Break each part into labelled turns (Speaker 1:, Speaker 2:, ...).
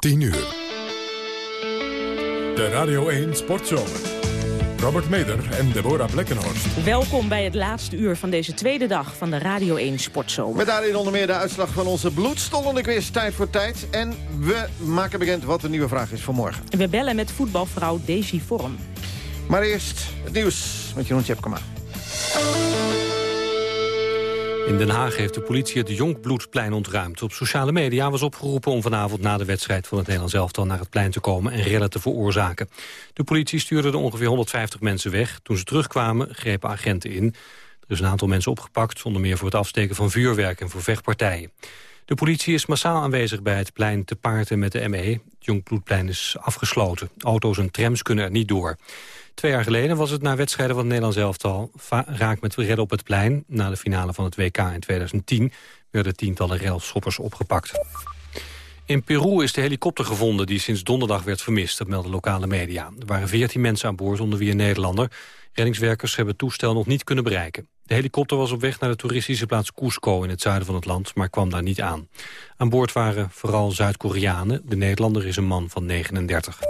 Speaker 1: 10 uur. De Radio 1 Sportzomer. Robert Meder en Deborah Blekkenhorst.
Speaker 2: Welkom bij het laatste uur van deze tweede dag van de Radio 1 Sportzomer.
Speaker 3: Met daarin onder meer de uitslag van onze bloedstollende quiz Tijd voor Tijd. En we maken bekend wat de nieuwe vraag is voor morgen.
Speaker 2: We bellen met voetbalvrouw Daisy Vorm.
Speaker 3: Maar eerst het nieuws met Jeroen Tjepkema.
Speaker 4: In Den Haag heeft de politie het Jonkbloedplein ontruimd. Op sociale media was opgeroepen om vanavond na de wedstrijd van het Nederlands elftal naar het plein te komen en rellen te veroorzaken. De politie stuurde er ongeveer 150 mensen weg. Toen ze terugkwamen grepen agenten in. Er is een aantal mensen opgepakt, onder meer voor het afsteken van vuurwerk en voor vechtpartijen. De politie is massaal aanwezig bij het plein te paarden met de ME. Het Jonkbloedplein is afgesloten. Auto's en trams kunnen er niet door. Twee jaar geleden was het na wedstrijden van het Nederlands elftal... raak met redden op het plein. Na de finale van het WK in 2010 werden tientallen railschoppers opgepakt. In Peru is de helikopter gevonden die sinds donderdag werd vermist, dat melden lokale media. Er waren 14 mensen aan boord, onder wie een Nederlander. Reddingswerkers hebben het toestel nog niet kunnen bereiken. De helikopter was op weg naar de toeristische plaats Cusco in het zuiden van het land, maar kwam daar niet aan. Aan boord waren vooral Zuid-Koreanen. De Nederlander is een man van 39.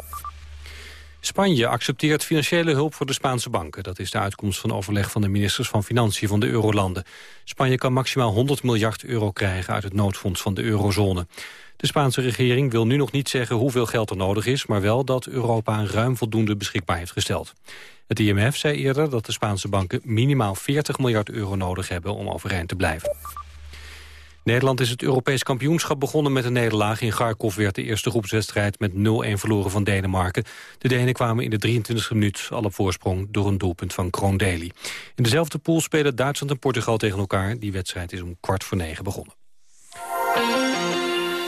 Speaker 4: Spanje accepteert financiële hulp voor de Spaanse banken. Dat is de uitkomst van overleg van de ministers van Financiën van de eurolanden. Spanje kan maximaal 100 miljard euro krijgen uit het noodfonds van de eurozone. De Spaanse regering wil nu nog niet zeggen hoeveel geld er nodig is... maar wel dat Europa ruim voldoende beschikbaar heeft gesteld. Het IMF zei eerder dat de Spaanse banken minimaal 40 miljard euro nodig hebben om overeind te blijven. Nederland is het Europees kampioenschap begonnen met een nederlaag. In Kharkov werd de eerste groepswedstrijd met 0-1 verloren van Denemarken. De Denen kwamen in de 23e minuut al op voorsprong door een doelpunt van Kroon Deli. In dezelfde pool spelen Duitsland en Portugal tegen elkaar. Die wedstrijd is om kwart voor negen begonnen.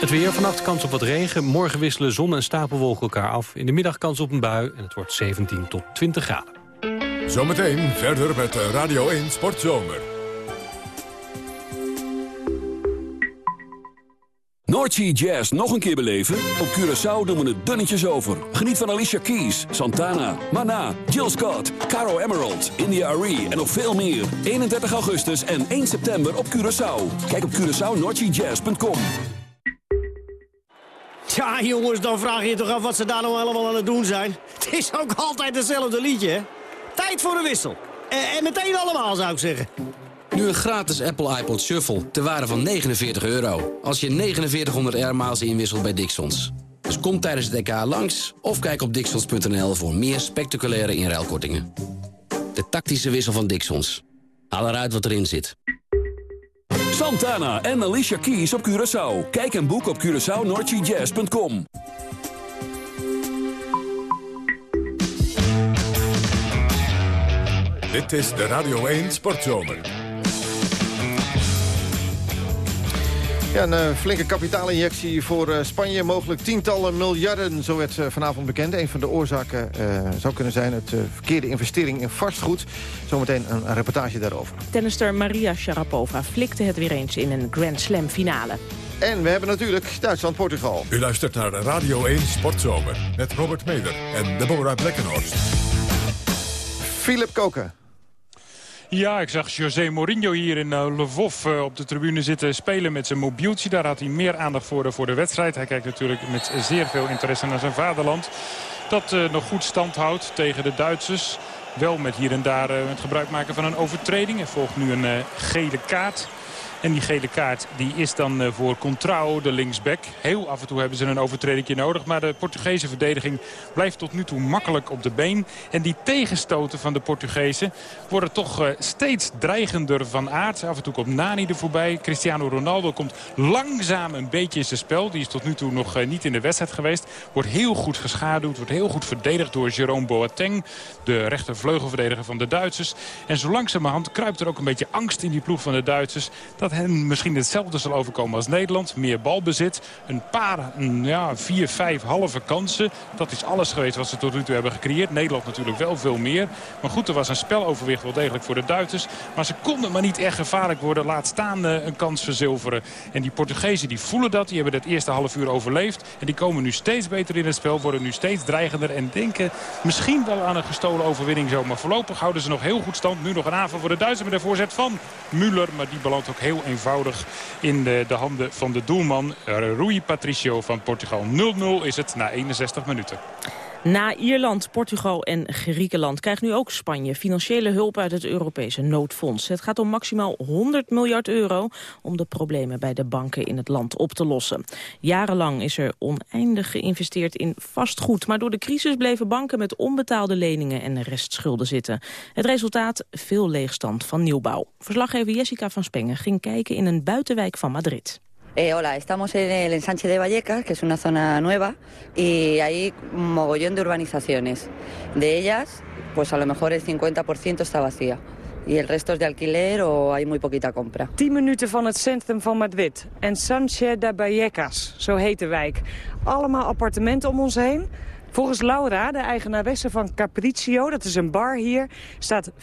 Speaker 4: Het weer, vannacht kans op wat regen. Morgen wisselen zon en stapelwolken elkaar af. In de middag kans op een bui en het wordt 17 tot 20 graden.
Speaker 1: Zometeen verder met Radio 1 Sportzomer.
Speaker 5: Noordsea Jazz nog een keer beleven? Op Curaçao doen we het dunnetjes over. Geniet van Alicia Keys, Santana, Mana, Jill Scott, Caro Emerald, India Arie en nog veel meer. 31 augustus en 1 september op Curaçao. Kijk op CuraçaoNoordseaJazz.com
Speaker 6: Ja, jongens, dan vraag je je toch af wat ze daar nou allemaal aan het doen zijn. Het is ook altijd hetzelfde liedje, hè? Tijd voor een wissel. En, en meteen allemaal, zou ik zeggen.
Speaker 7: Nu een gratis Apple iPod Shuffle ter waarde van 49 euro. Als je 4900 airmiles inwisselt bij Dixons. Dus kom tijdens het EK langs of kijk op dixons.nl voor meer spectaculaire inruilkortingen. De tactische wissel van Dixons. Haal eruit wat erin zit.
Speaker 5: Santana en Alicia Keys op Curaçao. Kijk en boek op CuraçaoNordGJazz.com.
Speaker 1: Dit is de Radio 1 Sportzomer.
Speaker 3: Ja, een uh, flinke kapitaalinjectie voor uh, Spanje. Mogelijk tientallen miljarden, zo werd uh, vanavond bekend. Een van de oorzaken zou kunnen zijn het verkeerde investering in vastgoed. Zometeen een, een reportage daarover.
Speaker 2: Tennister Maria Sharapova flikte het weer eens in een Grand Slam finale.
Speaker 3: En we hebben natuurlijk Duitsland-Portugal.
Speaker 1: U luistert naar Radio 1 Sportzomer met Robert Meder en Deborah Blekkenhorst.
Speaker 3: Philip Koken.
Speaker 8: Ja, ik zag José Mourinho hier in uh, Lvov uh, op de tribune zitten spelen met zijn mobieltje. Daar had hij meer aandacht voor, uh, voor de wedstrijd. Hij kijkt natuurlijk met zeer veel interesse naar zijn vaderland. Dat nog goed stand houdt tegen de Duitsers. Wel met hier en daar het gebruik maken van een overtreding. Er volgt nu een gele kaart. En die gele kaart die is dan eh, voor Contrao, de linksback. Heel af en toe hebben ze een overtreding nodig. Maar de Portugese verdediging blijft tot nu toe makkelijk op de been. En die tegenstoten van de Portugezen worden toch eh, steeds dreigender van aard. Af en toe komt Nani er voorbij. Cristiano Ronaldo komt langzaam een beetje in zijn spel. Die is tot nu toe nog eh, niet in de wedstrijd geweest. Wordt heel goed geschaduwd. Wordt heel goed verdedigd door Jerome Boateng. De rechtervleugelverdediger van de Duitsers. En zo langzamerhand kruipt er ook een beetje angst in die ploeg van de Duitsers. Dat hen misschien hetzelfde zal overkomen als Nederland. Meer balbezit. Een paar, ja, vier, vijf halve kansen. Dat is alles geweest wat ze tot nu toe hebben gecreëerd. Nederland natuurlijk wel veel meer. Maar goed, er was een speloverwicht wel degelijk voor de Duitsers. Maar ze konden maar niet echt gevaarlijk worden. Laat staan uh, een kans verzilveren. En die Portugezen die voelen dat. Die hebben het eerste half uur overleefd. En die komen nu steeds beter in het spel. Worden nu steeds dreigender. En denken misschien wel aan een gestolen overwinning zo. Maar voorlopig houden ze nog heel goed stand. Nu nog een aanval voor de Duitsers met de voorzet van Müller. Maar die belandt ook heel eenvoudig in de, de handen van de doelman Rui Patricio van Portugal. 0-0 is het na 61 minuten.
Speaker 2: Na Ierland, Portugal en Griekenland krijgt nu ook Spanje financiële hulp uit het Europese noodfonds. Het gaat om maximaal 100 miljard euro om de problemen bij de banken in het land op te lossen. Jarenlang is er oneindig geïnvesteerd in vastgoed, maar door de crisis bleven banken met onbetaalde leningen en restschulden zitten. Het resultaat veel leegstand van nieuwbouw. Verslaggever Jessica van Spengen ging kijken in een buitenwijk van Madrid.
Speaker 9: Eh, hola, estamos en el ensanche de Vallecas, que es una zona nueva, y hay un mogollón de urbanizaciones. De ellas, pues a lo mejor el 50% está vacía. Y el resto es de alquiler o hay muy poquita compra.
Speaker 10: 10 minuten van het centrum van Madrid. Ensanche de Vallecas, zo heet de wijk. Allemaal appartementen om ons heen. Volgens Laura, de eigenaresse van Capriccio, dat is een bar hier... staat 50%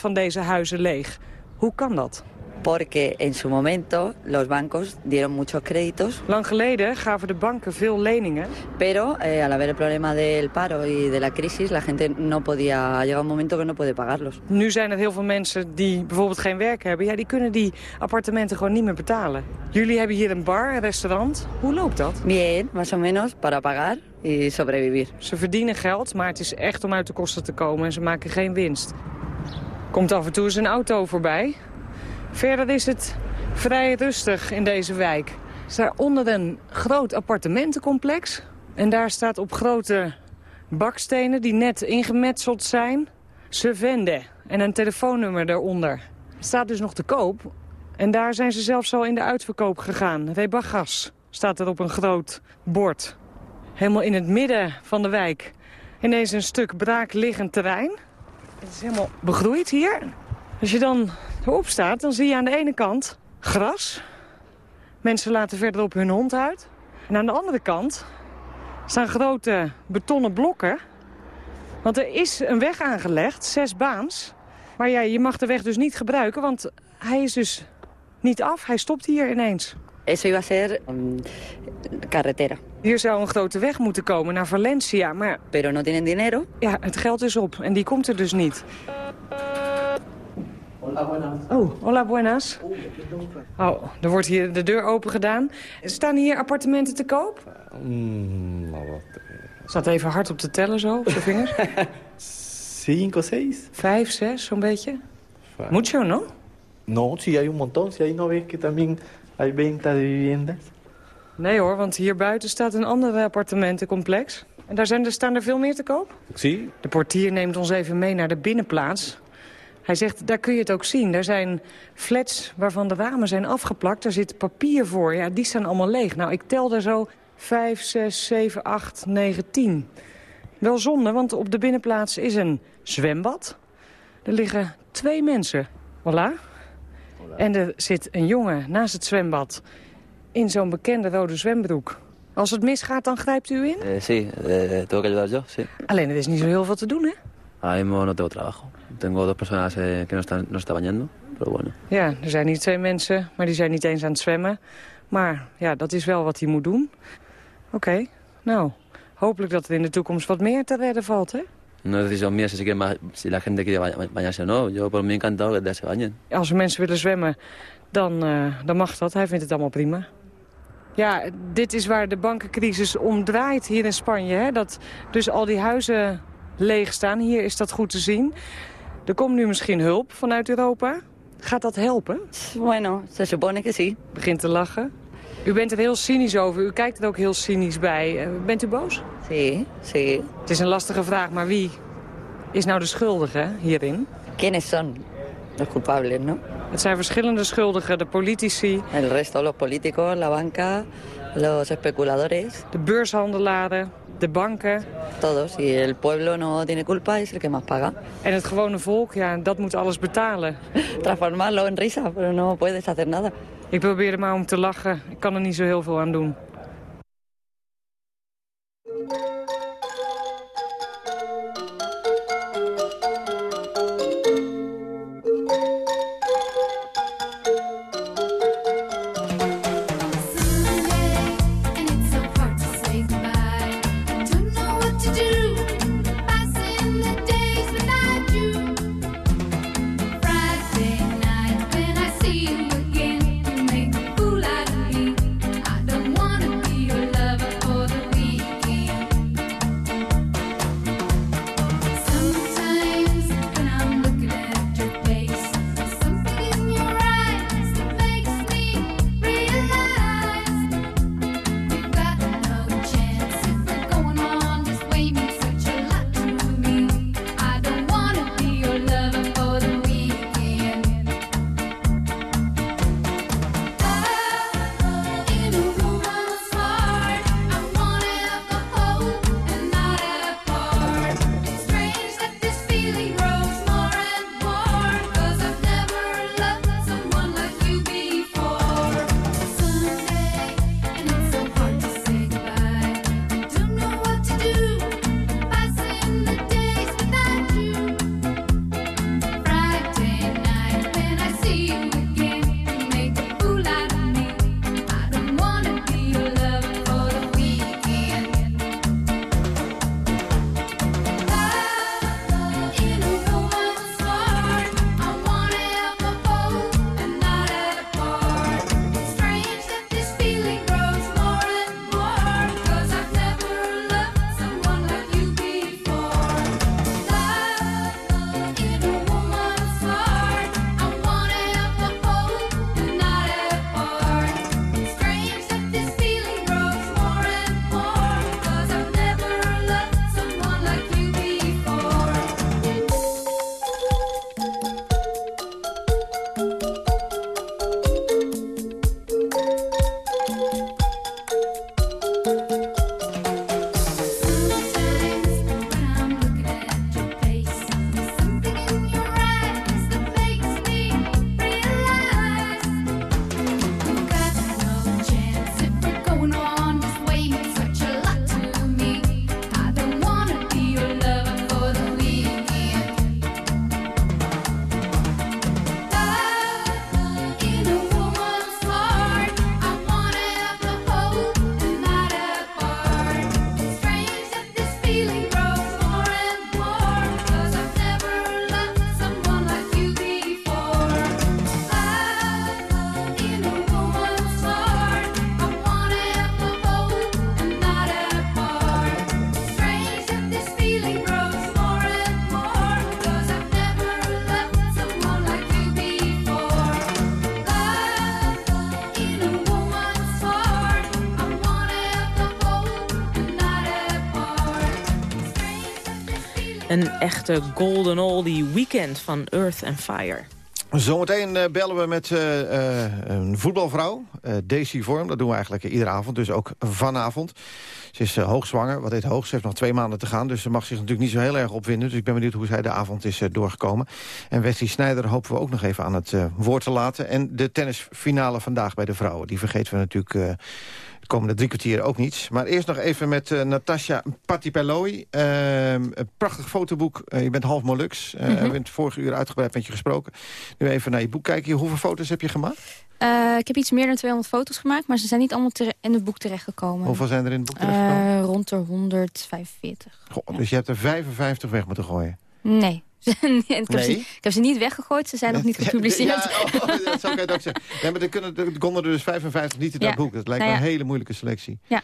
Speaker 10: van deze huizen leeg. Hoe kan dat?
Speaker 9: Porque en su momento los bancos dieron muchos créditos.
Speaker 10: Lang geleden gaven de banken veel leningen.
Speaker 9: Pero eh, al haber el problema del paro y de la crisis, la gente no podía, llega un momento que no puede pagarlos.
Speaker 10: Nu zijn er heel veel mensen die bijvoorbeeld geen werk hebben. Ja, die kunnen die appartementen gewoon niet meer betalen. Jullie hebben hier een bar, een restaurant. Hoe loopt dat?
Speaker 9: Bien, más o menos, para pagar y sobrevivir.
Speaker 10: Ze verdienen geld, maar het is echt om uit de kosten te komen en ze maken geen winst. Komt af en toe eens een auto voorbij. Verder is het vrij rustig in deze wijk. Er staat onder een groot appartementencomplex. En daar staat op grote bakstenen die net ingemetseld zijn... ze venden en een telefoonnummer daaronder. Staat dus nog te koop. En daar zijn ze zelfs al in de uitverkoop gegaan. Rebagas staat er op een groot bord. Helemaal in het midden van de wijk. Ineens een stuk braakliggend terrein. Het is helemaal begroeid hier. Als je dan erop staat, dan zie je aan de ene kant gras. Mensen laten verderop hun hond uit. En aan de andere kant staan grote betonnen blokken. Want er is een weg aangelegd, zes baans. Maar ja, je mag de weg dus niet gebruiken, want hij is dus niet af. Hij stopt hier ineens.
Speaker 9: Eso iba a ser um, carretera.
Speaker 10: Hier zou een grote weg moeten komen naar Valencia, maar...
Speaker 9: Pero no tienen dinero.
Speaker 10: Ja, het geld is op en die komt er dus niet.
Speaker 11: Hola, buenas.
Speaker 10: Oh, hola, buenas. Oh, er wordt hier de deur open gedaan. Staan hier appartementen te koop?
Speaker 11: Mm,
Speaker 10: Staat even hard op te tellen zo, op zijn vingers.
Speaker 11: Cinco, seis.
Speaker 10: Vijf, zes, zo'n beetje. Mucho, no?
Speaker 11: No, si hay un montón. Si ahí no ves que también hay venta de viviendas.
Speaker 10: Nee hoor, want hier buiten staat een ander appartementencomplex. En daar zijn er, staan er veel meer te koop?
Speaker 11: Zie.
Speaker 10: De portier neemt ons even mee naar de binnenplaats. Hij zegt, daar kun je het ook zien. Er zijn flats waarvan de ramen zijn afgeplakt. Daar zit papier voor. Ja, die staan allemaal leeg. Nou, ik tel er zo 5, 6, 7, 8, 9, 10. Wel zonde, want op de binnenplaats is een zwembad. Er liggen twee mensen. Voilà. En er zit een jongen naast het zwembad in zo'n bekende rode zwembroek. Als het misgaat, dan grijpt u in?
Speaker 12: Eh, sí, eh, ayudar yo, sí.
Speaker 10: Alleen, er is niet zo heel veel te doen, hè?
Speaker 12: Ahora mismo no tengo trabajo. Tengo dos personas eh, que no están, no están bañando, pero bueno.
Speaker 10: Ja, er zijn hier twee mensen, maar die zijn niet eens aan het zwemmen. Maar ja, dat is wel wat hij moet doen. Oké, nou, hopelijk dat er in de toekomst wat meer te redden valt, hè?
Speaker 12: No decisión mía si, ma- si la gente quiere ba- bañarse o no. Yo por mí encantado que se bañen.
Speaker 10: Als er mensen willen zwemmen, dan, eh, dan mag dat. Hij vindt het allemaal prima. Ja, dit is waar de bankencrisis om draait hier in Spanje. Hè? Dat dus al die huizen leeg staan. Hier is dat goed te zien. Er komt nu misschien hulp vanuit Europa. Gaat dat helpen?
Speaker 9: Bueno, se supone que sí.
Speaker 10: Begint te lachen. U bent er heel cynisch over. U kijkt er ook heel cynisch bij. Eh, Bent u boos?
Speaker 9: Sí, sí.
Speaker 10: Het is een lastige vraag, maar wie is nou de schuldige hierin?
Speaker 9: ¿Quiénes son los culpables, no?
Speaker 10: Het zijn verschillende schuldigen. De politici,
Speaker 9: El resto, los políticos, la banca, los especuladores,
Speaker 10: de beurshandelaren, de banken.
Speaker 9: todos. Si el pueblo no tiene culpa, es el que más paga.
Speaker 10: En het gewone volk, ja, dat moet alles betalen.
Speaker 9: Transformarlo en risa, pero no puedes hacer nada.
Speaker 10: Ik probeer er maar om te lachen. Ik kan er niet zo heel veel aan doen.
Speaker 2: Een echte golden oldie weekend van Earth and Fire.
Speaker 3: Zometeen eh, bellen we met eh, eh, een voetbalvrouw, eh Daisy Vorm. Dat doen we eigenlijk iedere avond, dus ook vanavond. Ze is hoogzwanger, wat heet hoog. Ze heeft nog twee maanden te gaan, dus ze mag zich natuurlijk niet zo heel erg opwinden. Dus ik ben benieuwd hoe zij de avond is doorgekomen. En Wesley Snijder hopen we ook nog even aan het woord te laten. En de tennisfinale vandaag bij de vrouwen, die vergeten we natuurlijk... de komende drie kwartier ook niet. Maar eerst nog even met eh, Natasja Patipeloi. Ehm een prachtig fotoboek. Eh, je bent half Molux. Eh, We hebben het vorige uur uitgebreid met je gesproken. Nu even naar je boek kijken. Hoeveel foto's heb je gemaakt?
Speaker 13: Ik heb iets meer dan 200 foto's gemaakt, maar ze zijn niet allemaal in het boek terechtgekomen.
Speaker 3: Hoeveel zijn er in het boek terechtgekomen?
Speaker 13: Rond de 145.
Speaker 3: Goh, Dus je hebt er 55 weg moeten gooien.
Speaker 13: Nee. ik, heb
Speaker 3: Nee?
Speaker 13: ze, ik heb ze niet weggegooid, ze zijn nog niet gepubliceerd.
Speaker 3: Ja, oh, dat zou ik het ook zeggen. Nee, maar er, kunnen, er konden er dus 55 niet in
Speaker 13: Ja.
Speaker 3: dat boek. Dat lijkt
Speaker 13: Nou
Speaker 3: me een hele moeilijke selectie.
Speaker 13: Ja.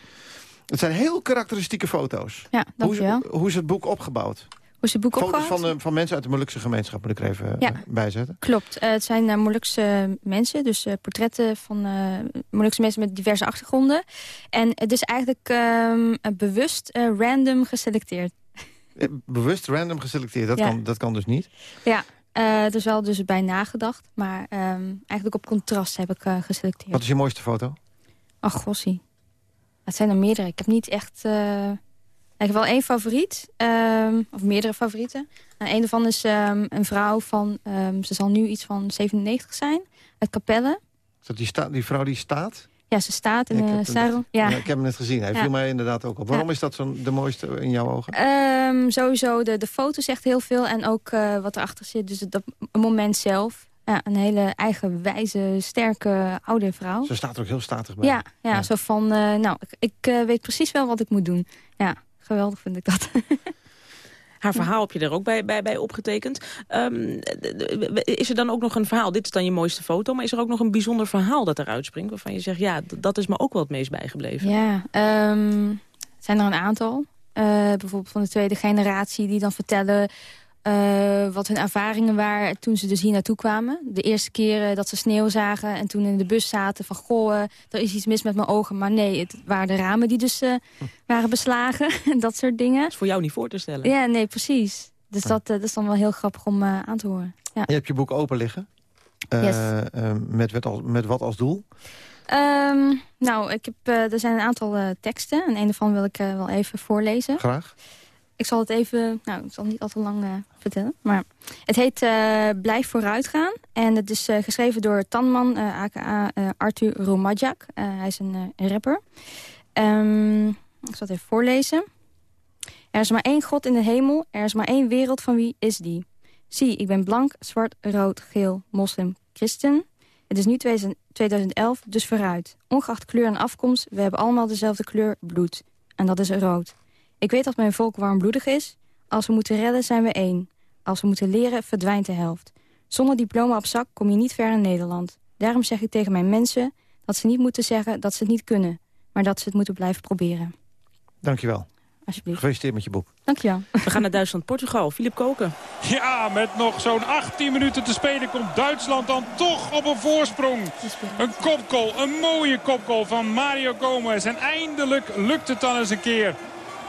Speaker 3: Het zijn heel karakteristieke foto's.
Speaker 13: Ja,
Speaker 3: Hoe is, hoe is het boek opgebouwd?
Speaker 13: Hoe is het boek
Speaker 3: Foto's
Speaker 13: opgehaald?
Speaker 3: van, eh, van mensen uit de Molukse gemeenschap moet ik er even eh,
Speaker 13: Ja.
Speaker 3: bijzetten.
Speaker 13: Klopt. Eh, het zijn eh, Molukse mensen, dus eh, portretten van eh Molukse mensen met diverse achtergronden. En het is eigenlijk ehm, eh, bewust eh, random geselecteerd.
Speaker 3: Bewust random geselecteerd, dat,
Speaker 13: Ja.
Speaker 3: kan, dat kan dus niet.
Speaker 13: Ja, eh er is wel dus bij nagedacht, maar ehm, eigenlijk op contrast heb ik eh, geselecteerd.
Speaker 3: Wat is je mooiste foto?
Speaker 13: Ach, gossie. Het zijn er meerdere. Ik heb niet echt... eh, Ik heb wel één favoriet, ehm, of meerdere favorieten. En een daarvan is ehm, een vrouw van, ze zal nu iets van 97 zijn, uit Capelle.
Speaker 3: Is dat die, die vrouw die staat?
Speaker 13: Ja, ze staat in sarong.
Speaker 3: net-
Speaker 13: Ja.
Speaker 3: ik heb hem net gezien. Hij viel mij inderdaad ook op. Waarom is dat zo'n de mooiste in jouw ogen?
Speaker 13: Ehm, sowieso, de, de foto zegt heel veel en ook eh, wat erachter zit. Dus het, dat moment zelf. Ja, een hele eigenwijze, sterke oude vrouw.
Speaker 3: Ze staat er ook heel statig bij.
Speaker 13: Ja, ja, zo van, eh, nou, ik, ik eh, weet precies wel wat ik moet doen. Ja, geweldig vind ik dat.
Speaker 2: Haar verhaal heb je er ook bij, bij, bij opgetekend. Ehm, is er dan ook nog een verhaal? Dit is dan je mooiste foto. Maar is er ook nog een bijzonder verhaal dat eruit springt? Waarvan je zegt, ja, dat is me ook wel het meest bijgebleven.
Speaker 13: Ja, ehm, zijn er een aantal. Eh, bijvoorbeeld van de tweede generatie die dan vertellen... eh, wat hun ervaringen waren toen ze dus hier naartoe kwamen. De eerste keer eh, dat ze sneeuw zagen en toen in de bus zaten van... goh, eh, er is iets mis met mijn ogen. Maar nee, het waren de ramen die dus eh, waren beslagen. en dat soort dingen. Dat
Speaker 2: is voor jou niet voor te stellen.
Speaker 13: Ja, nee, precies. Dus dat, dat is dan wel heel grappig om eh, aan te horen. Ja.
Speaker 3: Je hebt je boek open liggen. Eh,
Speaker 13: Yes.
Speaker 3: met, wat als, met wat als doel?
Speaker 13: Ehm, nou, ik heb, eh, er zijn een aantal teksten. En een daarvan wil ik wel even voorlezen.
Speaker 3: Graag.
Speaker 13: Ik zal het even, nou, ik zal niet al te lang eh, vertellen. Maar het heet eh, Blijf vooruitgaan. En het is eh, geschreven door Tanman, aka Arthur Romadjak. Hij is een, rapper. Ehm, ik zal het even voorlezen. Er is maar één God in de hemel. Er is maar één wereld van wie is die. Zie, ik ben blank, zwart, rood, geel, moslim, christen. Het is nu 2000 2011, dus vooruit. Ongeacht kleur en afkomst, we hebben allemaal dezelfde kleur bloed. En dat is rood. Ik weet dat mijn volk warmbloedig is. Als we moeten redden, zijn we één. Als we moeten leren, verdwijnt de helft. Zonder diploma op zak kom je niet ver in Nederland. Daarom zeg ik tegen mijn mensen dat ze niet moeten zeggen dat ze het niet kunnen. Maar dat ze het moeten blijven proberen.
Speaker 3: Dankjewel.
Speaker 13: Alsjeblieft.
Speaker 3: Gefeliciteerd met je boek.
Speaker 13: Dankjewel.
Speaker 2: We gaan naar Duitsland-Portugal. Filip Koken.
Speaker 8: Ja, met nog zo'n 18 minuten te spelen komt Duitsland dan toch op een voorsprong. Een kopgoal, een mooie kopgoal van Mario Gomez. En eindelijk lukt het dan eens een keer.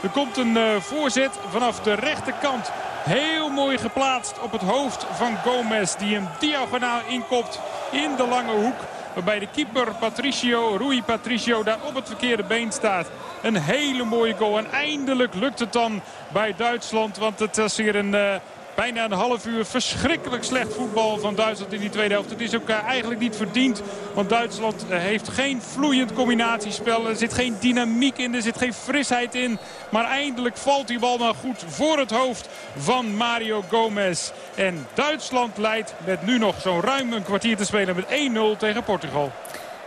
Speaker 8: Er komt een eh, voorzet vanaf de rechterkant. Heel mooi geplaatst op het hoofd van Gomez. Die hem diagonaal inkopt in de lange hoek. Waarbij de keeper Patricio, Rui Patricio daar op het verkeerde been staat. Een hele mooie goal. En eindelijk lukt het dan bij Duitsland. Want het was hier een... Bijna een half uur verschrikkelijk slecht voetbal van Duitsland in die tweede helft. Het is ook eh, eigenlijk niet verdiend. Want Duitsland eh, heeft geen vloeiend combinatiespel. Er zit geen dynamiek in, er zit geen frisheid in. Maar eindelijk valt die bal nou goed voor het hoofd van Mario Gomez. En Duitsland leidt met nu nog zo'n ruim een kwartier te spelen met 1-0 tegen Portugal.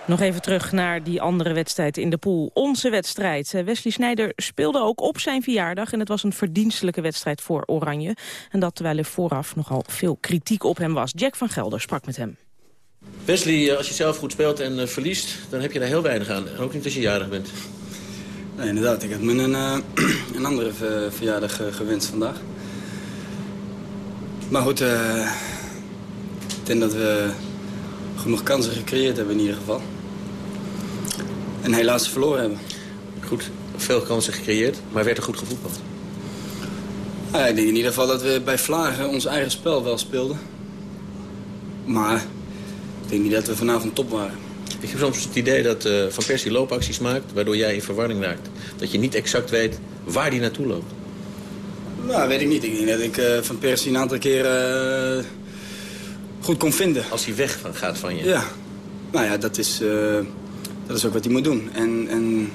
Speaker 2: Nog even terug naar die andere wedstrijd in de pool. Onze wedstrijd. Eh, Wesley Sneijder speelde ook op zijn verjaardag... en het was een verdienstelijke wedstrijd voor Oranje. En dat terwijl er vooraf nogal veel kritiek op hem was. Jack van Gelder sprak met hem.
Speaker 14: Wesley, eh, als je zelf goed speelt en eh, verliest, dan heb je daar heel weinig aan. En ook niet als je jarig bent.
Speaker 15: Nee, inderdaad. Ik had me een, eh, een andere ver- verjaardag gewenst vandaag. Maar goed, eh, ik denk dat we genoeg kansen gecreëerd hebben in ieder geval. En helaas verloren hebben.
Speaker 14: Goed, veel kansen gecreëerd, maar werd er goed gevoetbald?
Speaker 15: Ja, ik denk in ieder geval dat we bij Vlagen ons eigen spel wel speelden. Maar ik denk niet dat we vanavond top waren.
Speaker 14: Ik heb soms het idee dat eh, Van Persie loopacties maakt, waardoor jij in verwarring raakt. Dat je niet exact weet waar die naartoe loopt.
Speaker 15: Nou, weet ik niet. Ik denk dat ik eh, Van Persie een aantal keren eh, goed kon vinden.
Speaker 14: Als hij weg van- gaat van je.
Speaker 15: Ja. Nou ja, dat is, dat is ook wat hij moet doen. En, en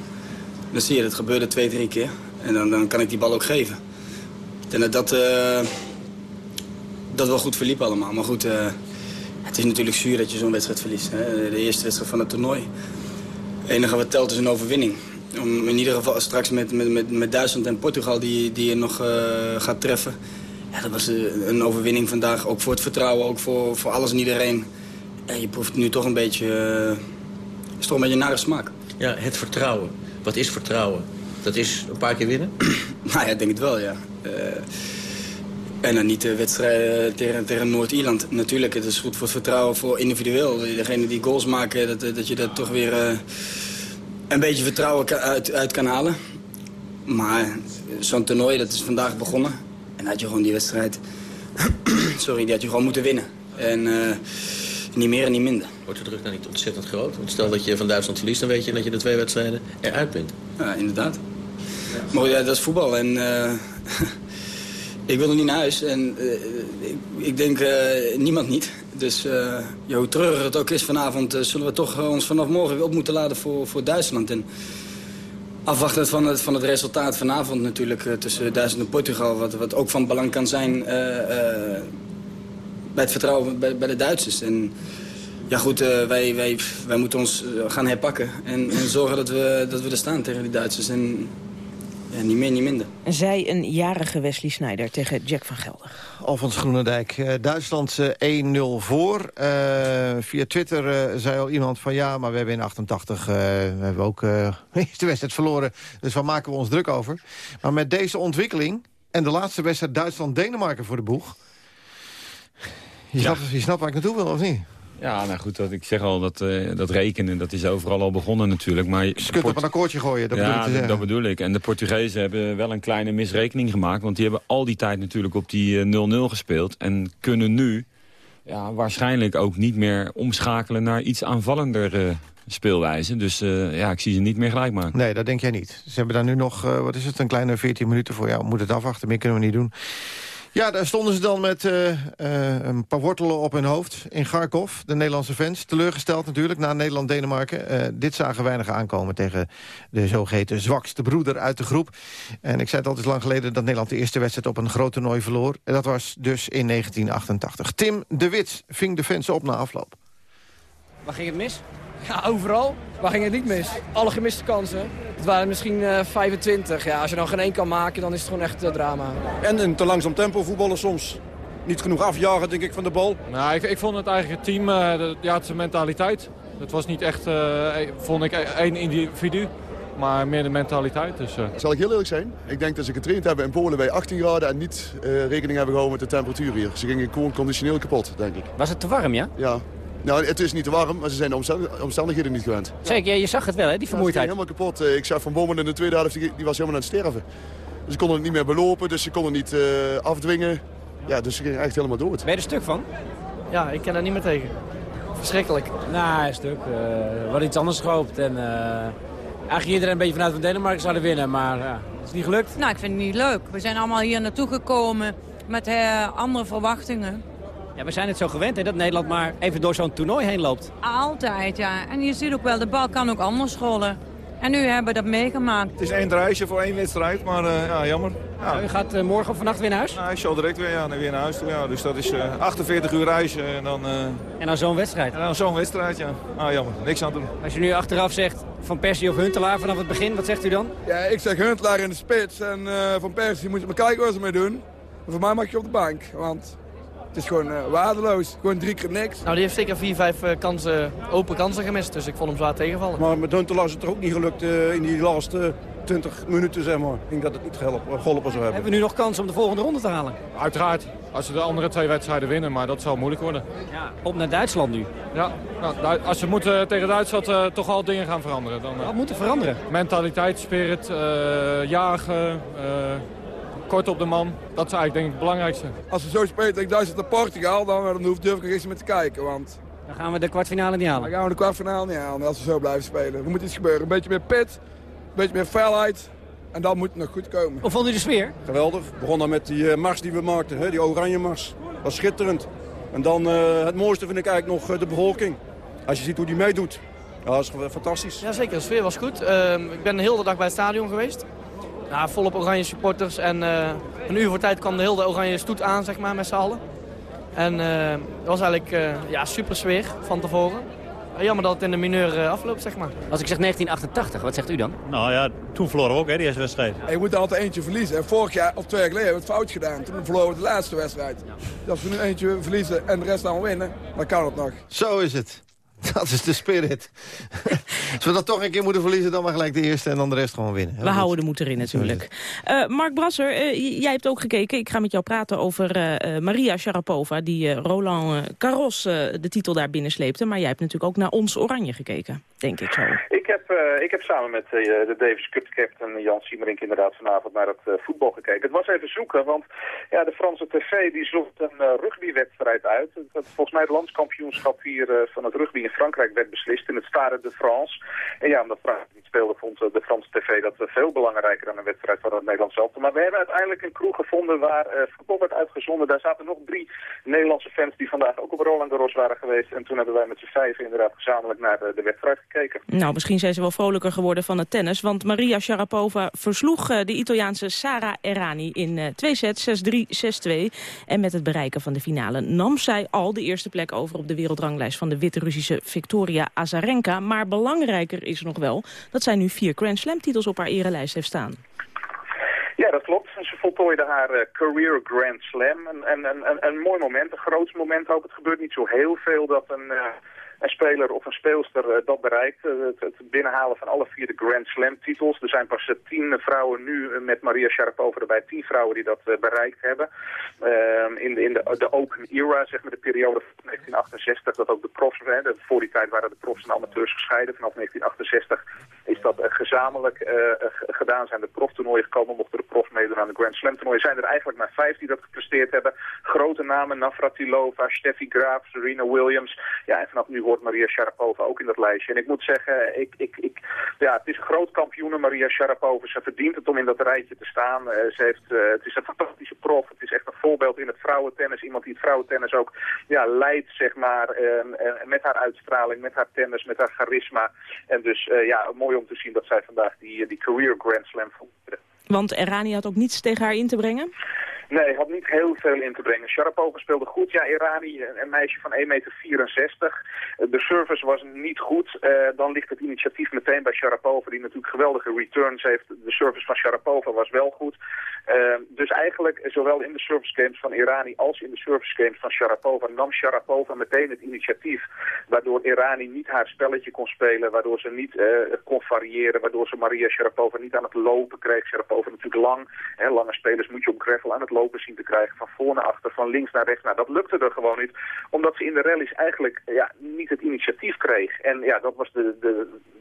Speaker 15: dan zie je, dat gebeurde twee, drie keer. En dan, dan kan ik die bal ook geven. Denk dat dat, eh, dat wel goed verliep allemaal. Maar goed, eh, het is natuurlijk zuur dat je zo'n wedstrijd verliest. Hè? De eerste wedstrijd van het toernooi. Het enige wat telt is een overwinning. Om in ieder geval straks met, met, met, met Duitsland en Portugal die, die je nog eh, gaat treffen. Ja, dat was een overwinning vandaag. Ook voor het vertrouwen, ook voor, voor alles en iedereen. Ja, je proeft nu toch een beetje... is toch een beetje nare smaak.
Speaker 14: Ja, het vertrouwen. Wat is vertrouwen? Dat is een paar keer winnen?
Speaker 15: nou ja, ik denk het wel, ja. Eh, en dan niet de wedstrijden tegen, tegen Noord-Ierland. Natuurlijk, het is goed voor het vertrouwen voor individueel. Degene die goals maken, dat, dat je dat toch weer eh, een beetje vertrouwen uit, uit kan halen. Maar zo'n toernooi, dat is vandaag begonnen. En dan had je gewoon die wedstrijd... Sorry, die had je gewoon moeten winnen. En eh, niet meer en niet minder.
Speaker 14: Wordt de druk dan niet ontzettend groot? Want stel dat je van Duitsland verliest, dan weet je dat je de twee wedstrijden eruit bent.
Speaker 15: Ja, inderdaad. Maar ja, dat is voetbal. En eh, ik wil nog niet naar huis. En eh, ik, ik denk eh, niemand niet. Dus ja, hoe treurig het ook is vanavond... zullen we toch ons vanaf morgen weer op moeten laden voor, voor Duitsland. En afwachten van het, van het resultaat vanavond natuurlijk... tussen Duitsland en Portugal. Wat, wat ook van belang kan zijn bij het vertrouwen bij, bij de Duitsers. En ja goed, eh, wij, wij, wij moeten ons eh, gaan herpakken. En, en zorgen dat we, dat we er staan tegen die Duitsers. En ja, niet meer, niet minder.
Speaker 2: En zij een jarige Wesley Sneijder tegen Jack van Gelder.
Speaker 3: Alfons Groenendijk, eh, Duitsland eh, 1-0 voor. Eh, via Twitter eh, zei al iemand van ja, maar we hebben in 88 eh, we hebben ook eh, de wedstrijd verloren. Dus waar maken we ons druk over? Maar met deze ontwikkeling en de laatste wedstrijd Duitsland-Denemarken voor de boeg... Je, snapt, je snapt waar ik naartoe wil, of niet?
Speaker 16: Ja, nou goed, dat, ik zeg al, dat, eh, dat rekenen, dat is overal al begonnen natuurlijk. Maar
Speaker 3: Je kunt op een akkoordje gooien, dat
Speaker 16: ja,
Speaker 3: bedoel ik te zeggen.
Speaker 16: dat bedoel ik. En de Portugezen hebben wel een kleine misrekening gemaakt. Want die hebben al die tijd natuurlijk op die eh, 0-0 gespeeld. En kunnen nu ja, waarschijnlijk ook niet meer omschakelen naar iets aanvallender eh, speelwijze. Dus eh, ja, ik zie ze niet meer gelijk maken.
Speaker 3: Nee, dat denk jij niet. Ze hebben daar nu nog, eh, wat is het, een kleine 14 minuten voor. Ja, we moeten het afwachten, meer kunnen we niet doen. Ja, daar stonden ze dan met eh, eh, een paar wortelen op hun hoofd in Kharkov. De Nederlandse fans, teleurgesteld natuurlijk, na Nederland-Denemarken. Eh, dit zagen weinig aankomen tegen de zogeheten zwakste broeder uit de groep. En ik zei het al, is lang geleden dat Nederland de eerste wedstrijd op een groot toernooi verloor. En dat was dus in 1988. Tim de Wit ving de fans op na afloop.
Speaker 17: Waar ging het mis? Ja, overal. Waar ging het niet mis? Alle gemiste kansen. Het waren misschien eh, 25. Ja, als je dan geen één kan maken, dan is het gewoon echt eh, drama.
Speaker 18: En een te langzaam tempo voetballen soms. Niet genoeg afjagen, denk ik, van de bal.
Speaker 19: Nou, ik, ik vond het eigenlijk het team, eh, de- ja, het is een mentaliteit. Het was niet echt, eh, eh, vond ik, één individu, maar meer de mentaliteit. Dus, eh.
Speaker 18: Zal ik heel eerlijk zijn? Ik denk dat ze getraind hebben in Polen bij 18 graden en niet eh, rekening hebben gehouden met de temperatuur hier. Ze gingen gewoon conditioneel kapot, denk ik.
Speaker 17: Was het te warm, ja?
Speaker 18: Ja. Nou, het is niet te warm, maar ze zijn de omstandigheden niet gewend.
Speaker 17: Zeker, ja, je zag het wel, hè, die vermoeidheid.
Speaker 18: Ja, helemaal kapot. Eh, Ik zag Van Bomen in de tweede helft, die, die was helemaal aan het sterven. Dus ze konden het niet meer belopen, dus ze konden niet eh, afdwingen. Ja, dus ze gingen echt helemaal dood.
Speaker 17: Ben je er stuk van?
Speaker 20: Ja, ik ken er niet meer tegen.
Speaker 17: verschrikkelijk. Nou, een stuk. Uh, wat iets anders gehoopt. En, uh, eigenlijk iedereen een beetje vanuit van Denemarken zouden winnen, maar ja, het is niet gelukt.
Speaker 20: Nou, ik vind het niet leuk. We zijn allemaal hier naartoe gekomen met uh, andere verwachtingen.
Speaker 6: Ja, we zijn het zo gewend hè, dat Nederland maar even door zo'n toernooi heen loopt.
Speaker 20: Altijd, ja. En je ziet ook wel, de bal kan ook anders rollen. En nu hebben we dat meegemaakt.
Speaker 21: Het is één reisje voor één wedstrijd, maar uh, ja, jammer.
Speaker 6: Ja. U gaat uh, morgen of vannacht weer naar huis?
Speaker 21: Ja, ik zal direct weer, ja, weer naar huis toe. Ja. Dus dat is uh, 48 uur reizen en dan...
Speaker 6: En dan zo'n wedstrijd?
Speaker 21: En dan zo'n wedstrijd, ja. Ah, jammer, niks aan doen.
Speaker 6: Als je nu achteraf zegt Van Persie of Huntelaar vanaf het begin, wat zegt u dan?
Speaker 22: Ja, ik zeg Huntelaar in de spits en Van Persie moet je maar kijken wat ze mee doen. Voor mij mag je op de bank, want het is gewoon uh, waardeloos. Gewoon drie keer niks.
Speaker 17: Nou, die heeft zeker vier, vijf uh, kansen, open kansen gemist. Dus ik vond hem zwaar tegenvallen.
Speaker 22: Maar met Huntelaar is het er ook niet gelukt uh, in die laatste 20 minuten, zeg maar. Ik denk dat het niet geholpen, geholpen zou hebben.
Speaker 6: Hebben we nu nog kans om de volgende ronde te halen?
Speaker 19: Uiteraard. Als ze de andere twee wedstrijden winnen, maar dat zal moeilijk worden.
Speaker 6: Ja, op naar Duitsland nu.
Speaker 19: Ja, nou, als ze moeten tegen Duitsland toch al dingen gaan veranderen. Dan,
Speaker 6: Wat moet er veranderen?
Speaker 19: Mentaliteit, spirit, jagen kort op de man. Dat is eigenlijk denk ik het belangrijkste.
Speaker 22: Als we zo spelen tegen Duitsland en Portugal, dan, dan hoef durf ik er eens meer te kijken. Want
Speaker 6: dan gaan we de kwartfinale niet halen.
Speaker 22: Dan gaan we de kwartfinale niet halen als we zo blijven spelen. Er moet iets gebeuren. Een beetje meer pit, een beetje meer felheid. En dan moet het nog goed komen.
Speaker 6: Hoe vond u de sfeer?
Speaker 22: Geweldig. We begonnen met die uh, mars die we maakten, hè, die oranje mars. Dat was schitterend. En dan uh, het mooiste vind ik eigenlijk nog de bevolking. Als je ziet hoe die meedoet. Ja, dat is fantastisch.
Speaker 17: Ja, zeker. De sfeer was goed. Ehm, ik ben de hele dag bij het stadion geweest. Ja, volop oranje supporters. En uh, een uur voor tijd kwam de hele oranje stoet aan, zeg maar, met z'n allen. En uh, het was eigenlijk uh, ja, super sfeer van tevoren. Jammer dat het in de mineur afloopt, zeg maar.
Speaker 6: Als ik zeg 1988, wat zegt u dan?
Speaker 23: Nou ja, toen verloren we ook, hè, die eerste wedstrijd.
Speaker 22: En je moet er altijd eentje verliezen. En vorig jaar, of twee jaar geleden, hebben we het fout gedaan. Toen verloren we de laatste wedstrijd. Ja. Dus als we nu eentje verliezen en de rest allemaal winnen, dan kan het nog.
Speaker 3: Zo is het. Dat is de spirit. Als we dat toch een keer moeten verliezen, dan maar gelijk de eerste en dan de rest gewoon winnen.
Speaker 2: We houden de moed erin natuurlijk. Uh, Mark Brasser, uh, jij hebt ook gekeken. Ik ga met jou praten over uh, Maria Sharapova, die Roland Garros de titel daar binnensleepte. Maar jij hebt natuurlijk ook naar ons Oranje gekeken, denk ik zo.
Speaker 24: Ik heb, ik heb samen met de Davis Cup captain Jan Siemerink inderdaad vanavond naar het voetbal gekeken. Het was even zoeken, want ja, de Franse tv die zocht een rugbywedstrijd uit. Volgens mij het landskampioenschap hier van het rugby in Frankrijk werd beslist in het Stade de France. En ja, omdat Frankrijk niet speelde, vond de Franse tv dat veel belangrijker dan een wedstrijd van het Nederlands zelf. Maar we hebben uiteindelijk een kroeg gevonden waar uh, voetbal werd uitgezonden. Daar zaten nog drie Nederlandse fans die vandaag ook op Roland Garros waren geweest. En toen hebben wij met z'n vijf inderdaad gezamenlijk naar de, wedstrijd gekeken.
Speaker 2: Nou, misschien zijn ze wel vrolijker geworden van het tennis. Want Maria Sharapova versloeg de Italiaanse Sara Errani in twee sets, 6-3, 6-2. En met het bereiken van de finale nam zij al de eerste plek over op de wereldranglijst van de witte Russische Victoria Azarenka. Maar belangrijker is nog wel dat zij nu vier Grand Slam titels op haar erelijst heeft staan.
Speaker 24: Ja, dat klopt. Ze voltooide haar uh, career Grand Slam. En, en, en, een mooi moment, een groot moment ook. Het gebeurt niet zo heel veel dat een... Uh, een speler of een speelster uh, dat bereikt. Uh, het, binnenhalen van alle vier de Grand Slam titels. Er zijn pas tien vrouwen nu met Maria Sharapova erbij. Tien vrouwen die dat bereikt hebben. Ehm, in de, in de, de open era, zeg maar de periode van 1968, dat ook de profs, de, voor die tijd waren de profs en amateurs gescheiden. Vanaf 1968 is dat gezamenlijk gedaan. Zijn de proftoernooien gekomen, mochten de profs meedoen aan de Grand Slam toernooien. Zijn er eigenlijk maar vijf die dat gepresteerd hebben. Grote namen, Navratilova, Steffi Graaf, Serena Williams. Ja, en vanaf nu hoort Maria Sharapova ook in dat lijstje. En ik moet zeggen, ik, ik, ik, ja, het is een groot kampioen, Maria Sharapova. Ze verdient het om in dat rijtje te staan. Uh, ze heeft, uh, het is een fantastische prof. Het is echt een voorbeeld in het vrouwentennis. Iemand die het vrouwentennis ook ja, leidt, zeg maar, met haar uitstraling, met haar tennis, met haar charisma. En dus ja, mooi om te zien dat zij vandaag die, die career Grand Slam vond.
Speaker 2: Want Errani had ook niets tegen haar in te brengen?
Speaker 24: Nee, had niet heel veel in te brengen. Sharapova speelde goed. Ja, Irani, een meisje van 1,64 meter. De service was niet goed. Uh, dan ligt het initiatief meteen bij Sharapova, die natuurlijk geweldige returns heeft. De service van Sharapova was wel goed. Uh, dus eigenlijk, zowel in de service games van Irani als in de service games van Sharapova, nam Sharapova meteen het initiatief. Waardoor Irani niet haar spelletje kon spelen, waardoor ze niet uh, kon variëren, waardoor ze Maria Sharapova niet aan het lopen kreeg. Sharapova natuurlijk lang. Hè, lange spelers moet je op gravel aan het lopers zien te krijgen. Van voor naar achter, van links naar rechts. Nou, dat lukte er gewoon niet. Omdat ze in de rallies eigenlijk ja, niet het initiatief kreeg. En ja, dat was de, de,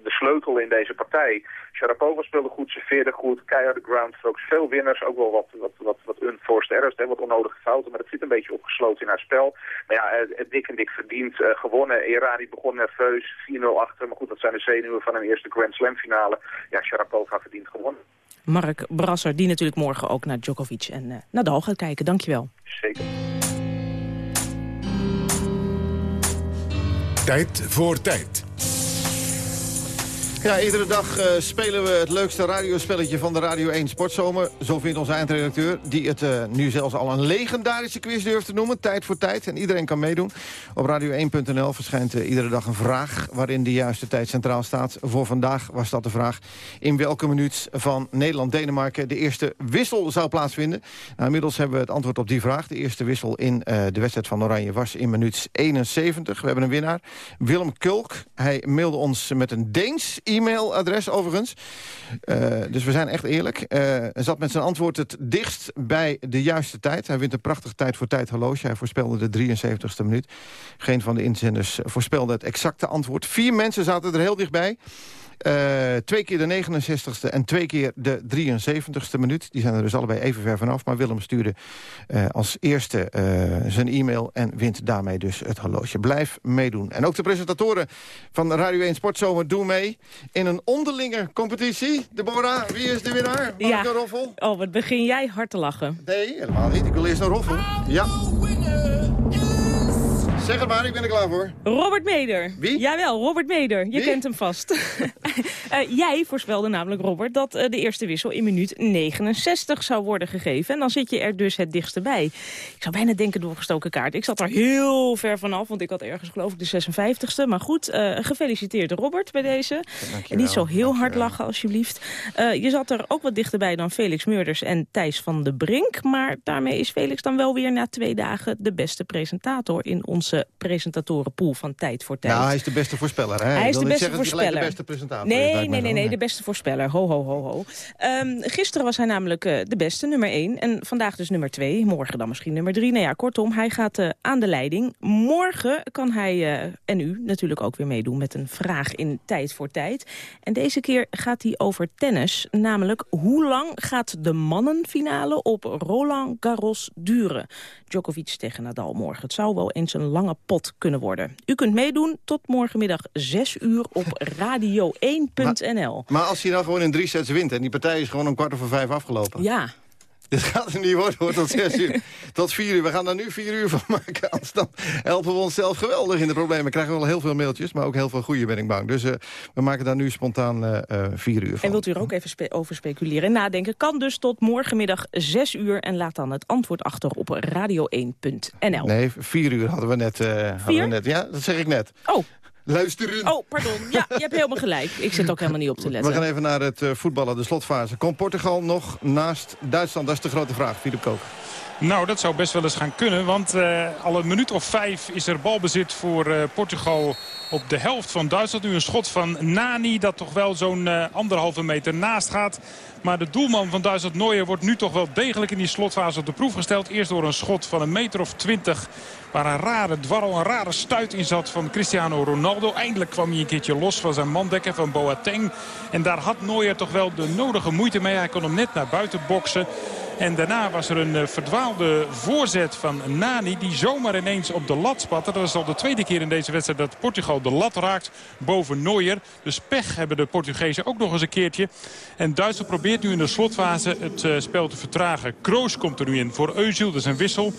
Speaker 24: de sleutel in deze partij. Sharapova speelde goed, serveerde goed. Keiharde groundstrokes, veel winnaars. Ook wel wat, wat, wat, wat unforced errors, hè, wat onnodige fouten. Maar dat zit een beetje opgesloten in haar spel. Maar ja, eh, dik en dik verdiend eh, gewonnen. Irani begon nerveus, 4-0 achter. Maar goed, dat zijn de zenuwen van een eerste Grand Slam finale. Ja, Sharapova verdient gewonnen.
Speaker 2: Mark Brasser, die natuurlijk morgen ook naar Djokovic en eh, Nadal gaat kijken. Dankjewel.
Speaker 24: Zeker.
Speaker 25: Tijd voor tijd.
Speaker 3: Ja, iedere dag eh, spelen we het leukste radiospelletje van de Radio 1 Sportzomer. Zo vindt onze eindredacteur, die het eh, nu zelfs al een legendarische quiz durft te noemen. Tijd voor tijd. En iedereen kan meedoen. Op radio1.nl verschijnt eh, iedere dag een vraag... waarin de juiste tijd centraal staat. Voor vandaag was dat de vraag... in welke minuut van Nederland-Denemarken de eerste wissel zou plaatsvinden. Nou, inmiddels hebben we het antwoord op die vraag. De eerste wissel in de wedstrijd van Oranje was in minuut 71. We hebben een winnaar, Willem Kulk. Hij mailde ons met een Deens e-mailadres overigens. Eh, dus we zijn echt eerlijk. Hij zat met zijn antwoord het dichtst bij de juiste tijd. Hij wint een prachtig tijd voor tijd horloge. Hij voorspelde de 73ste minuut. Geen van de inzenders voorspelde het exacte antwoord. Vier mensen zaten er heel dichtbij. Eh, twee keer de 69ste en twee keer de 73ste minuut. Die zijn er dus allebei even ver vanaf. Maar Willem stuurde eh, als eerste eh, zijn e-mail... en wint daarmee dus het horloge. Blijf meedoen. En ook de presentatoren van Radio 1 Sportzomer doen mee... in een onderlinge competitie. Deborah, wie is de winnaar? Mag
Speaker 2: Ja.
Speaker 3: roffel?
Speaker 2: Oh, wat begin jij hard te lachen.
Speaker 3: Nee, helemaal niet. Ik wil eerst een roffel. Ja. Zeg het maar, ik ben er klaar voor.
Speaker 2: Robert Meder.
Speaker 3: Wie?
Speaker 2: Jawel, Robert Meder. Je
Speaker 3: Wie?
Speaker 2: kent hem vast. Eh, jij voorspelde namelijk, Robert, dat eh, de eerste wissel in minuut 69 zou worden gegeven. En dan zit je er dus het dichtste bij. Ik zou bijna denken doorgestoken kaart. Ik zat er heel ver vanaf, want ik had ergens geloof ik de 56ste. Maar goed, eh, gefeliciteerd Robert bij deze. En niet zo heel hard lachen alsjeblieft. Je zat er ook wat dichterbij dan Felix Meurders en Thijs van de Brink. Maar daarmee is Felix dan wel weer na twee dagen de beste presentator... in onze presentatorenpool van Tijd voor Tijd.
Speaker 3: Nou, hij is de beste voorspeller. Hè?
Speaker 2: Hij is de beste voorspeller.
Speaker 3: de beste presentator is,
Speaker 2: Nee, nee, nee, nee, de beste voorspeller. Ho, ho, ho, ho. Ehm, gisteren was hij namelijk eh, de beste, nummer 1. En vandaag dus nummer 2. Morgen dan misschien nummer 3. Nou ja, kortom, hij gaat eh, aan de leiding. Morgen kan hij, eh, en u natuurlijk ook weer meedoen met een vraag in Tijd voor Tijd. En deze keer gaat hij over tennis. Namelijk, hoe lang gaat de mannenfinale op Roland Garros duren? Djokovic tegen Nadal morgen. Het zou wel eens een lange pot kunnen worden. U kunt meedoen tot morgenmiddag 6 uur op radio1.nl.
Speaker 3: Maar als hij dan gewoon in drie sets wint... en die partij is gewoon om kwart over vijf afgelopen...
Speaker 2: Ja.
Speaker 3: Dit gaat er niet worden hoor, tot zes uur. tot vier uur. We gaan daar nu vier uur van maken. Anders dan helpen we onszelf geweldig in de problemen. We krijgen wel heel veel mailtjes, maar ook heel veel goede ben ik bang. Dus eh, we maken daar nu spontaan eh, eh, vier uur van.
Speaker 2: En wilt u er ook even spe- over speculeren en nadenken? Kan dus tot morgenmiddag 6 uur. En laat dan het antwoord achter op radio1.nl.
Speaker 3: Nee, vier uur hadden we net. eh, hadden we net. Ja, dat zeg ik net.
Speaker 2: Oh.
Speaker 3: Luisteren.
Speaker 2: Oh, pardon. Ja, je hebt helemaal gelijk. Ik zit ook helemaal niet op te
Speaker 3: We
Speaker 2: letten.
Speaker 3: gaan even naar het eh, voetballen, de slotfase. Komt Portugal nog naast Duitsland? Dat is de grote vraag, Philip Kook.
Speaker 8: Nou, dat zou best wel eens gaan kunnen. Want eh, al een minuut of vijf is er balbezit voor eh, Portugal op de helft van Duitsland. Nu een schot van Nani dat toch wel zo'n eh, anderhalve meter naast gaat. Maar de doelman van Duitsland, Neuer, wordt nu toch wel degelijk in die slotfase op de proef gesteld. Eerst door een schot van een meter of twintig. Waar een rare dwarrel, een rare stuit in zat van Cristiano Ronaldo. Eindelijk kwam hij een keertje los van zijn mandekker van Boateng. En daar had Neuer toch wel de nodige moeite mee. Hij kon hem net naar buiten boksen. En daarna was er een eh, verdwaalde voorzet van Nani die zomaar ineens op de lat spatte. Dat is al de tweede keer in deze wedstrijd dat Portugal de lat raakt boven Neuer. Dus pech hebben de Portugezen ook nog eens een keertje. En Duitsland probeert nu in de slotfase het eh, spel te vertragen. Kroos komt er nu in voor Özil, dat is een wissel.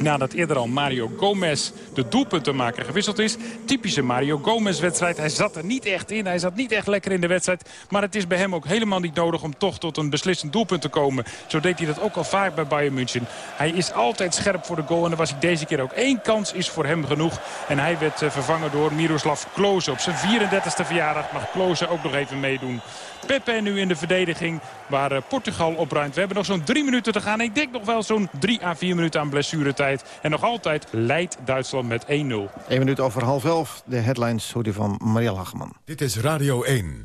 Speaker 8: Nadat eerder al Mario Gomez de doelpuntenmaker gewisseld is. Typische Mario Gomez-wedstrijd. Hij zat er niet echt in. Hij zat niet echt lekker in de wedstrijd. Maar het is bij hem ook helemaal niet nodig om toch tot een beslissend doelpunt te komen. Zo deed hij dat ook al vaak bij Bayern München. Hij is altijd scherp voor de goal. En er was hij deze keer ook één kans is voor hem genoeg. En hij werd eh, vervangen door Miroslav Klose. Op zijn 34e verjaardag mag Klose ook nog even meedoen. Pepe nu in de verdediging waar eh, Portugal opruimt. We hebben nog zo'n drie minuten te gaan. Ik denk nog wel zo'n drie à vier minuten aan blessuretijd. En nog altijd leidt Duitsland met 1-0.
Speaker 3: Eén minuut over half elf. De headlines hoort u van Marielle Hageman.
Speaker 25: Dit is Radio 1.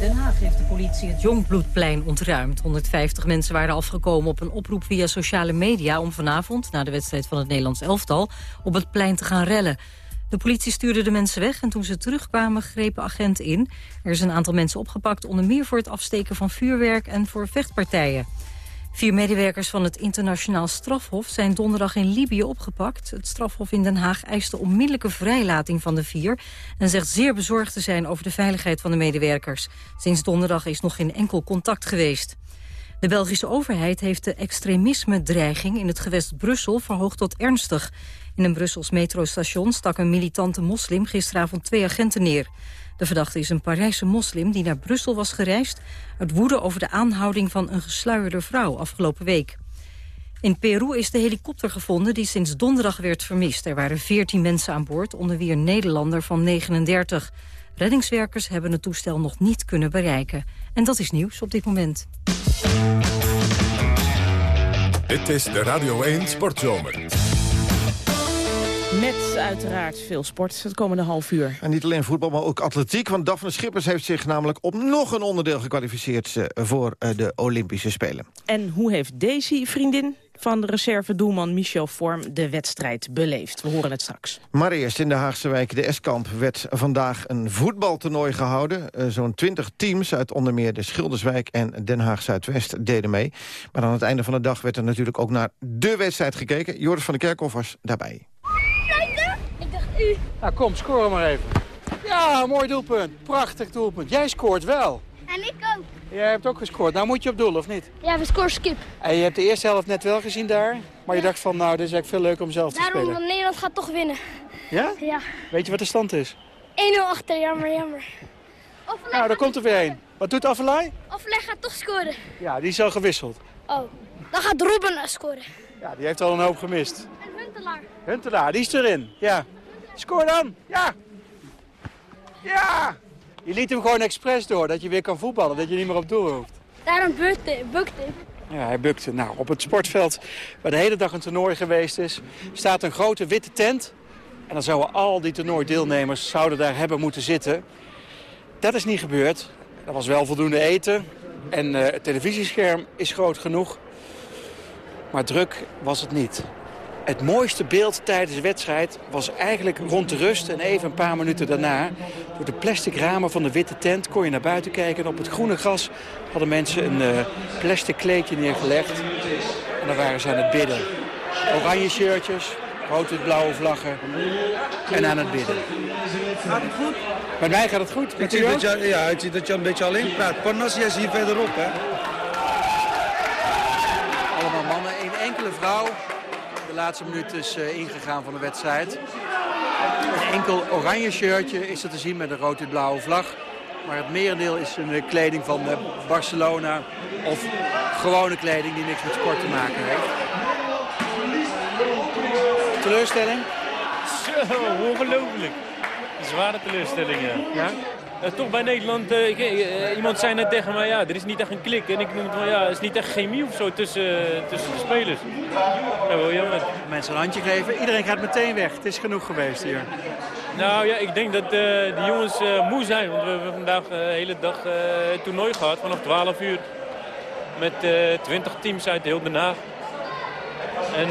Speaker 25: Den Haag heeft de politie het Jongbloedplein ontruimd. 150 mensen waren afgekomen op een oproep via sociale media... om vanavond, na de wedstrijd van het Nederlands elftal, op het plein te gaan rellen. De politie stuurde de mensen weg en toen ze terugkwamen grepen agenten in. Er is een aantal mensen opgepakt, onder meer voor het afsteken van vuurwerk en voor vechtpartijen. Vier medewerkers van het internationaal strafhof zijn donderdag in Libië opgepakt. Het strafhof in Den Haag eist de onmiddellijke vrijlating van de vier... en zegt zeer bezorgd te zijn over de veiligheid van de medewerkers. Sinds donderdag is nog geen enkel contact geweest. De Belgische overheid heeft de extremisme-dreiging in het gewest Brussel verhoogd tot ernstig. In een Brussels metrostation stak een militante moslim gisteravond twee agenten neer. De verdachte is een Parijse moslim die naar Brussel was gereisd... uit woede over de aanhouding van een gesluierde vrouw afgelopen week. In Peru is de helikopter gevonden die sinds donderdag werd vermist. Er waren 14 mensen aan boord, onder wie een Nederlander van 39. Reddingswerkers hebben het toestel nog niet kunnen bereiken. En dat is nieuws op dit moment.
Speaker 26: Dit is de Radio 1 Sportzomer.
Speaker 2: Met uiteraard veel sport het komende half uur.
Speaker 3: En niet alleen voetbal, maar ook atletiek. Want Daphne Schippers heeft zich namelijk op nog een onderdeel gekwalificeerd... eh, voor eh, de Olympische Spelen.
Speaker 2: En hoe heeft Daisy, vriendin van de reserve-doelman Michel Vorm... de wedstrijd beleefd? We horen het straks.
Speaker 3: Maar eerst in de Haagse wijk de Eskamp werd vandaag een voetbaltoernooi gehouden. Eh, Zo'n twintig teams uit onder meer de Schilderswijk en Den Haag-Zuidwest deden mee. Maar aan het einde van de dag werd er natuurlijk ook naar de wedstrijd gekeken. Joris van der Kerkhoff was daarbij.
Speaker 27: Nou kom, score maar even. Ja, mooi doelpunt. Prachtig doelpunt. Jij scoort wel.
Speaker 28: En ik ook.
Speaker 27: Jij hebt ook gescoord. Nou moet je op doel, of niet?
Speaker 28: Ja, we scoren skip.
Speaker 27: En je hebt de eerste helft net wel gezien daar. Maar je dacht van, nou, dit is eigenlijk veel leuker om zelf te
Speaker 28: Daarom,
Speaker 27: spelen.
Speaker 28: want Nederland gaat toch winnen.
Speaker 27: Ja?
Speaker 28: Ja. 1-0
Speaker 27: Weet je wat de stand is?
Speaker 28: achter, jammer, jammer. Of
Speaker 27: Nou, daar komt er weer een. Wat doet Afelai?
Speaker 28: Ofleg gaat toch scoren.
Speaker 27: Ja, die is al gewisseld.
Speaker 28: Oh, dan gaat Robben scoren.
Speaker 27: Ja, die heeft al een hoop gemist.
Speaker 28: En Huntelaar.
Speaker 27: Huntelaar, die is erin. Ja. Scoor dan. Ja. Ja. Je liet hem gewoon expres door, dat je weer kan voetballen, dat je niet meer op doel hoeft.
Speaker 28: Daarom bukte bukte.
Speaker 27: Ja, hij bukte. Nou, op het sportveld waar de hele dag een toernooi geweest is, staat een grote witte tent. En dan zouden al die toernooideelnemers zouden daar hebben moeten zitten. Dat is niet gebeurd. Er was wel voldoende eten. En eh, het televisiescherm is groot genoeg. Maar druk was het niet. Het mooiste beeld tijdens de wedstrijd was eigenlijk rond de rust en even een paar minuten daarna. Door de plastic ramen van de witte tent kon je naar buiten kijken. En op het groene gras hadden mensen een eh, plastic kleedje neergelegd. En dan waren ze aan het bidden. Oranje shirtjes, rood-wit-blauwe vlaggen en aan het bidden.
Speaker 29: Gaat het goed?
Speaker 27: Met mij gaat het goed.
Speaker 29: Ik zie,
Speaker 27: u ook?
Speaker 29: dat je, ja, ik zie dat je een beetje alleen praat. Parnassia is hier verderop, hè?
Speaker 27: Allemaal mannen, één enkele vrouw. Laatste minuut is eh, ingegaan van de wedstrijd. Een enkel oranje shirtje is er te zien met een rood-wit-blauwe vlag. Maar het merendeel is een kleding van eh, Barcelona of gewone kleding die niks met sport te maken heeft. Teleurstelling?
Speaker 30: Zo, ongelooflijk. Een zware teleurstelling, ja.
Speaker 27: ja?
Speaker 30: Eh, toch bij Nederland, eh, ik- eh, iemand zei net tegen mij, ja, er is niet echt een klik. En ik noem het van, ja, er is niet echt chemie of zo tussen, tussen de spelers. Ja, wel jammer.
Speaker 27: Mensen een handje geven. Iedereen gaat meteen weg. Het is genoeg geweest hier.
Speaker 30: Nou ja, ik denk dat de jongens moe zijn. Want we hebben vandaag de hele dag het toernooi gehad, vanaf 12 uur. Met eh 20 teams uit heel Den Haag. En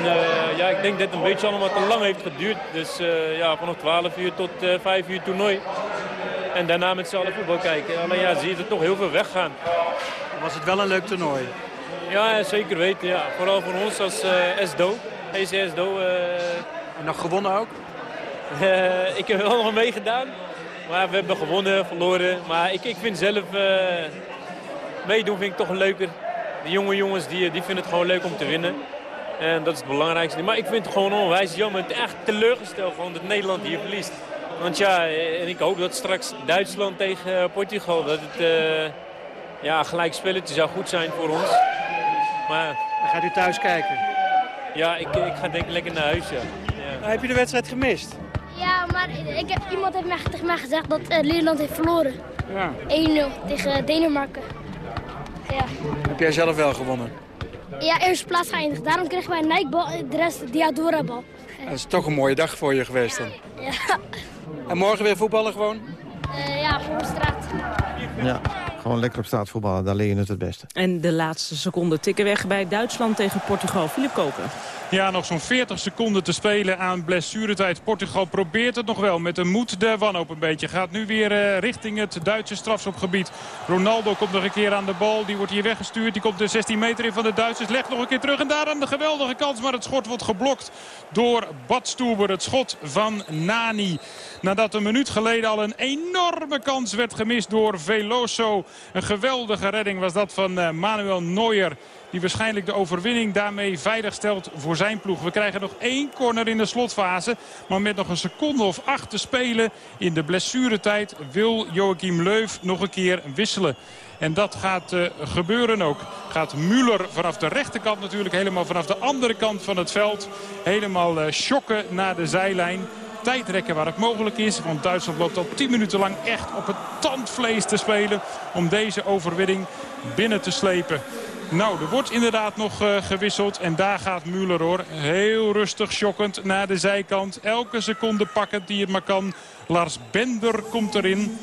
Speaker 30: ja, ik denk dat het een beetje allemaal te lang heeft geduurd. Dus ja, vanaf 12 uur tot eh 5 uur toernooi. En daarna met z'n allen voetbal kijken. Alleen ja, zie je er toch heel veel weggaan.
Speaker 27: Was het wel een leuk toernooi?
Speaker 30: Ja, zeker weten. Ja. Vooral voor ons als eh SDO. EC SDO.
Speaker 27: en nog gewonnen ook?
Speaker 30: Eh, ik heb wel nog meegedaan. Maar we hebben gewonnen, verloren. Maar ik, ik vind zelf eh, meedoen vind ik toch leuker. De jonge jongens die, die vinden het gewoon leuk om te winnen. En dat is het belangrijkste. Maar ik vind het gewoon onwijs jammer. Het echt teleurgesteld gewoon dat Nederland hier verliest. Want ja, en ik hoop dat straks Duitsland tegen eh, Portugal... dat het eh ja, gelijk spelletje zou goed zijn voor ons. Maar...
Speaker 27: Dan gaat u thuis kijken?
Speaker 30: Ja, ik, ik ga denk ik lekker naar huis, ja. ja.
Speaker 27: Nou, heb je de wedstrijd gemist?
Speaker 28: Ja, maar ik heb, iemand heeft mij, tegen mij gezegd dat eh, Nederland heeft verloren.
Speaker 27: Ja.
Speaker 28: 1-0 tegen Denemarken. Ja.
Speaker 27: Heb jij zelf wel gewonnen?
Speaker 28: ja, eerste plaats geëindigd. Daarom kregen wij een Nike-bal en de rest Diadora-bal.
Speaker 27: Dat is toch een mooie dag voor je geweest dan.
Speaker 28: Ja,
Speaker 27: En morgen weer voetballen gewoon?
Speaker 28: Eh, ja voor de straat.
Speaker 3: Ja. Gewoon lekker op straat voetballen, daar leer je het het beste.
Speaker 2: En de laatste seconden tikken weg bij Duitsland tegen Portugal. Filip Koken.
Speaker 8: Ja, nog zo'n 40 seconden te spelen aan blessuretijd. Portugal probeert het nog wel met de moed de wanhoop een beetje. Gaat nu weer uh, richting het Duitse strafschopgebied. Ronaldo komt nog een keer aan de bal. Die wordt hier weggestuurd. Die komt de 16 meter in van de Duitsers. Legt nog een keer terug. En daar aan de geweldige kans. Maar het schot wordt geblokt door Badstuber. Het schot van Nani. Nadat een minuut geleden al een enorme kans werd gemist door Veloso. Een geweldige redding was dat van uh, Manuel Neuer. Die waarschijnlijk de overwinning daarmee veilig stelt voor zijn ploeg. We krijgen nog één corner in de slotfase. Maar met nog een seconde of acht te spelen in de blessuretijd wil Joachim Leuf nog een keer wisselen. En dat gaat uh, gebeuren ook. Gaat Müller vanaf de rechterkant natuurlijk helemaal vanaf de andere kant van het veld. Helemaal uh, shocken naar de zijlijn tijdrekken waar het mogelijk is. Want Duitsland loopt al 10 minuten lang echt op het tandvlees te spelen... om deze overwinning binnen te slepen. Nou, er wordt inderdaad nog uh, gewisseld. En daar gaat Müller hoor. Heel rustig, shockend naar de zijkant. Elke seconde pakkend die het maar kan. Lars Bender komt erin.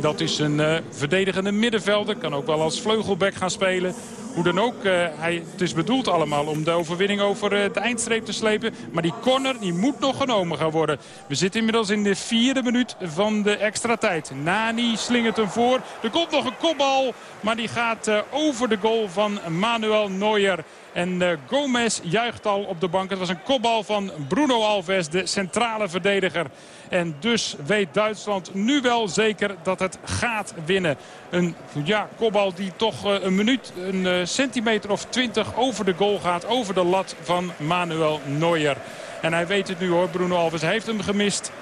Speaker 8: Dat is een uh, verdedigende middenvelder. Kan ook wel als vleugelback gaan spelen. Hoe dan ook, uh, hij, het is bedoeld allemaal om de overwinning over uh, de eindstreep te slepen. Maar die corner die moet nog genomen gaan worden. We zitten inmiddels in de vierde minuut van de extra tijd. Nani slingert hem voor. Er komt nog een kopbal, maar die gaat uh, over de goal van Manuel Neuer. En uh, Gomez juicht al op de bank. Het was een kopbal van Bruno Alves, de centrale verdediger. En dus weet Duitsland nu wel zeker dat het gaat winnen. Een ja, kopbal die toch uh, een minuut, een uh, centimeter of twintig over de goal gaat. Over de lat van Manuel Neuer. En hij weet het nu hoor, Bruno Alves heeft hem gemist.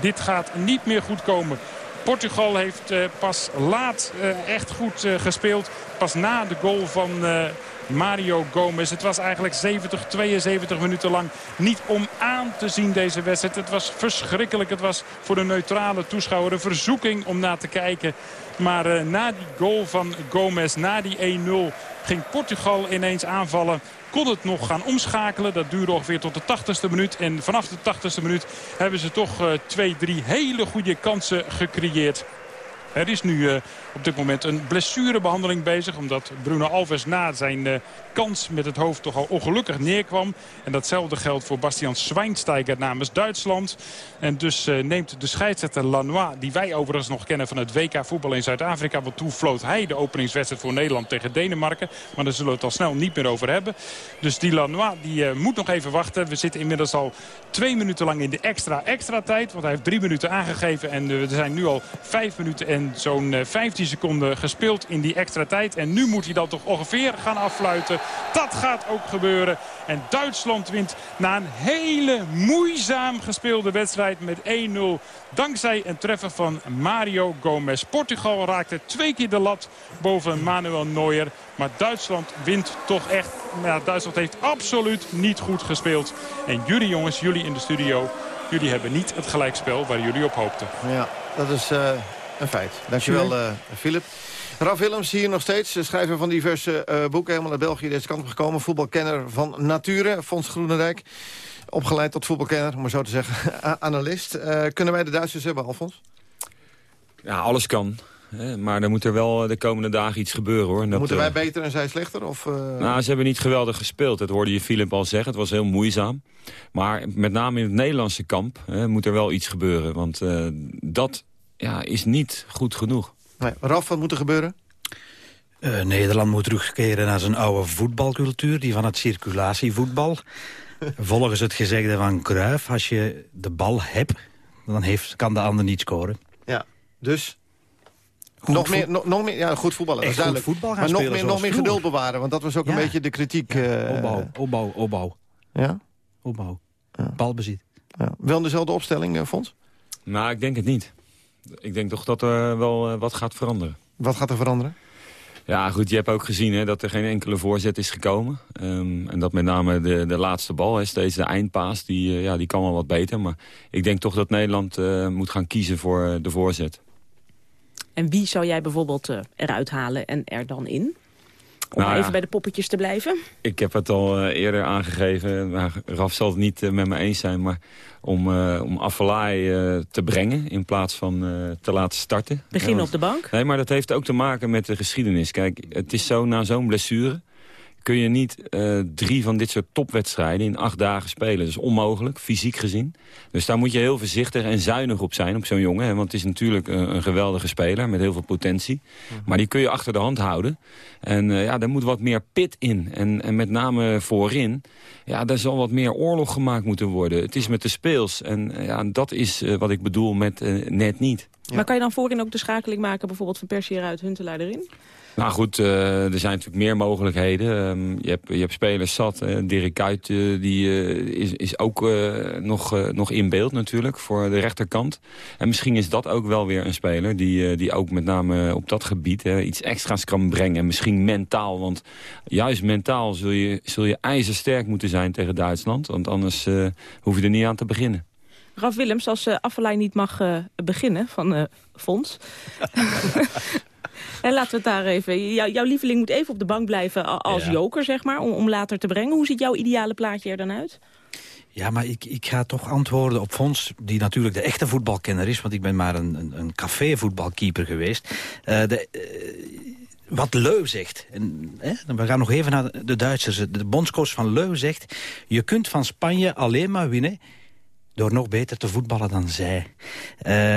Speaker 8: Dit gaat niet meer goed komen. Portugal heeft pas laat echt goed gespeeld. Pas na de goal van Mario Gomez. Het was eigenlijk 70, 72 minuten lang niet om aan te zien deze wedstrijd. Het was verschrikkelijk. Het was voor de neutrale toeschouwer een verzoeking om naar te kijken. Maar na die goal van Gomez, na die 1-0, ging Portugal ineens aanvallen kon het nog gaan omschakelen. Dat duurde ongeveer tot de 80ste minuut. En vanaf de 80ste minuut hebben ze toch uh, twee, drie hele goede kansen gecreëerd. Er is nu uh, op dit moment een blessurebehandeling bezig. Omdat Bruno Alves na zijn uh, kans met het hoofd toch al ongelukkig neerkwam. En datzelfde geldt voor Bastian Schweinsteiger namens Duitsland. En dus uh, neemt de scheidsrechter Lanois, die wij overigens nog kennen van het WK voetbal in Zuid-Afrika. Want toen floot hij de openingswedstrijd voor Nederland tegen Denemarken. Maar daar zullen we het al snel niet meer over hebben. Dus die Lanois die, moet nog even wachten. We zitten inmiddels al twee minuten lang in de extra extra tijd. Want hij heeft drie minuten aangegeven. En er zijn nu al vijf minuten en zo'n 15 seconden gespeeld in die extra tijd. En nu moet hij dan toch ongeveer gaan affluiten. Dat gaat ook gebeuren. En Duitsland wint na een hele moeizaam gespeelde wedstrijd met 1-0. Dankzij een treffer van Mario Gomez. Portugal raakte twee keer de lat boven Manuel Neuer. Maar Duitsland wint toch echt. Nou, Duitsland heeft absoluut niet goed gespeeld. En jullie jongens, jullie in de studio... jullie hebben niet het gelijkspel waar jullie op hoopten.
Speaker 3: Ja, dat is... Uh... Een feit. Dankjewel, uh, Philip. Ralf Willems hier nog steeds, schrijver van diverse uh, boeken. Helemaal naar België deze kant op gekomen. Voetbalkenner van Nature, Fons Groenendijk. Opgeleid tot voetbalkenner, om maar zo te zeggen. Analist. Uh, kunnen wij de Duitsers hebben, Alfons?
Speaker 16: Ja, alles kan. Maar dan moet er wel de komende dagen iets gebeuren, hoor. Dat,
Speaker 3: Moeten wij beter en zij slechter? Of, uh...
Speaker 16: Nou, ze hebben niet geweldig gespeeld. Dat hoorde je Philip al zeggen. Het was heel moeizaam. Maar met name in het Nederlandse kamp hè, moet er wel iets gebeuren. Want uh, dat ja, is niet goed genoeg.
Speaker 3: Nee. Raf, wat moet er gebeuren?
Speaker 31: Uh, Nederland moet terugkeren naar zijn oude voetbalcultuur, die van het circulatievoetbal. Volgens het gezegde van Cruijff, als je de bal hebt, dan heeft, kan de ander niet scoren.
Speaker 3: Ja, dus nog meer, nog, nog meer, ja, goed voetballen, dat is duidelijk.
Speaker 31: voetbal gaan
Speaker 3: maar nog
Speaker 31: spelen
Speaker 3: meer, nog meer geduld bewaren, want dat was ook
Speaker 31: ja.
Speaker 3: een beetje de kritiek.
Speaker 31: Ja,
Speaker 3: uh,
Speaker 31: opbouw, opbouw, opbouw.
Speaker 3: Ja?
Speaker 31: Opbouw. Ja. Balbezit.
Speaker 3: Ja. Wel dezelfde opstelling, uh, Fons?
Speaker 16: Nou, ik denk het niet. Ik denk toch dat er wel uh, wat gaat veranderen.
Speaker 3: Wat gaat er veranderen?
Speaker 16: Ja, goed, je hebt ook gezien hè, dat er geen enkele voorzet is gekomen. Um, en dat met name de, de laatste bal, hè, steeds de eindpaas, die, uh, ja, die kan wel wat beter. Maar ik denk toch dat Nederland uh, moet gaan kiezen voor de voorzet.
Speaker 2: En wie zou jij bijvoorbeeld eruit halen en er dan in? Om
Speaker 16: Nou ja.
Speaker 2: even bij de poppetjes te blijven.
Speaker 16: Ik heb het al eh, eerder aangegeven, maar Raf zal het niet eh, met me eens zijn... maar om, uh, om uh, te brengen in plaats van uh, te laten starten.
Speaker 2: Beginnen op de bank?
Speaker 16: Nee, maar dat heeft ook te maken met de geschiedenis. Kijk, het is zo, na zo'n blessure kun je niet uh, drie van dit soort topwedstrijden in acht dagen spelen. Dat is onmogelijk, fysiek gezien. Dus daar moet je heel voorzichtig en zuinig op zijn, op zo'n jongen. Hè? Want het is natuurlijk een, een, geweldige speler met heel veel potentie. Mm -hmm. Maar die kun je achter de hand houden. En uh, ja, daar moet wat meer pit in. En, en met name voorin, ja, daar zal wat meer oorlog gemaakt moeten worden. Het is met de speels. En uh, ja, dat is wat ik bedoel met net niet.
Speaker 2: Ja. Maar kan je dan voorin ook de schakeling maken, bijvoorbeeld van Persie eruit, Huntelaar erin?
Speaker 16: Nou goed, uh, er zijn natuurlijk meer mogelijkheden. Um, je, hebt, je hebt spelers zat. Uh, Dirk Kuyt uh, die, is, is ook nog, nog in beeld natuurlijk voor de rechterkant. En misschien is dat ook wel weer een speler die, die ook met name op dat gebied iets extra's kan brengen. En misschien mentaal, want juist mentaal zul je, zul je ijzersterk moeten zijn tegen Duitsland. Want anders hoef je er niet aan te beginnen.
Speaker 2: Raf Willems, als uh, niet mag uh, beginnen van uh, Fons... en laten we het daar even... Jou, jouw lieveling moet even op de bank blijven als ja. joker, zeg maar, om, om later te brengen. Hoe ziet jouw ideale plaatje er dan uit?
Speaker 31: Ja, maar ik, ik ga toch antwoorden op Fons, die natuurlijk de echte voetbalkenner is... want ik ben maar een, een, een café-voetbalkeeper geweest. de, wat Leu zegt, en, hè, we gaan nog even naar de Duitsers. De bondscoach van Leu zegt... je kunt van Spanje alleen maar winnen door nog beter te voetballen dan zij.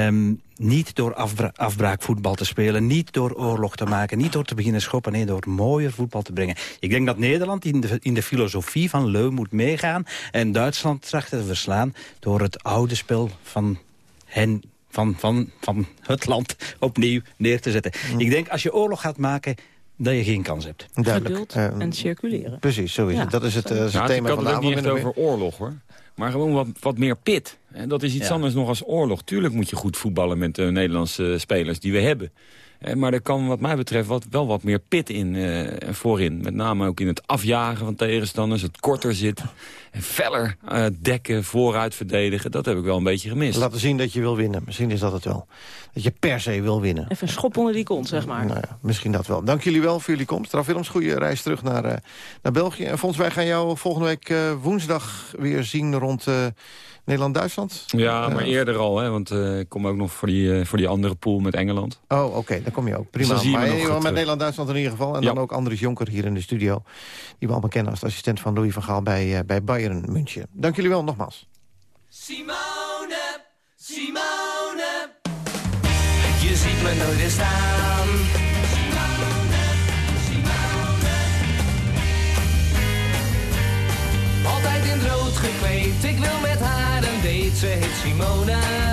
Speaker 31: Um, niet door afbra afbraakvoetbal te spelen, niet door oorlog te maken... niet door te beginnen schoppen, nee, door mooier voetbal te brengen. Ik denk dat Nederland in de, in de filosofie van Leu moet meegaan... en Duitsland trachten te verslaan door het oude spel van hen... Van, van, van het land opnieuw neer te zetten. Mm. Ik denk, als je oorlog gaat maken dat je geen kans hebt.
Speaker 2: Duidelijk. Uh, en circuleren.
Speaker 3: Precies, zo is ja, het. Dat is het, uh,
Speaker 16: ja,
Speaker 3: thema
Speaker 16: van
Speaker 3: de
Speaker 16: avond. Het gaat niet echt over oorlog, hoor. Maar gewoon wat, wat meer pit. En dat is iets ja. anders nog als oorlog. Tuurlijk moet je goed voetballen met de Nederlandse spelers die we hebben. Maar er kan wat mij betreft wat, wel wat meer pit in uh, voorin. Met name ook in het afjagen van tegenstanders. Het korter zitten. En feller uh, dekken, vooruit verdedigen. Dat heb ik wel een beetje gemist.
Speaker 3: Laten zien dat je wil winnen. Misschien is dat het wel. Dat je per se wil winnen.
Speaker 2: Even een schop onder die kont, zeg maar.
Speaker 3: Nou ja, misschien dat wel. Dank jullie wel voor jullie komst. Raf Willems, goede reis terug naar, uh, naar België. En Fons, wij gaan jou volgende week woensdag weer zien rond... Nederland-Duitsland?
Speaker 16: Ja, maar uh, eerder al, hè, want uh, ik kom ook nog voor die, uh, voor die andere pool met Engeland.
Speaker 3: Oh, oké, okay, dan kom je ook. Prima.
Speaker 16: Dus
Speaker 3: maar
Speaker 16: je
Speaker 3: met Nederland-Duitsland in ieder geval. En ja. dan ook Andries Jonker hier in de studio. Die we allemaal kennen als de assistent van Louis van Gaal bij, bij Bayern München. Dank jullie wel nogmaals.
Speaker 32: Simone, Simone, je ziet me nooit eens staan. Ze heet Simone.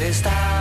Speaker 32: Ziet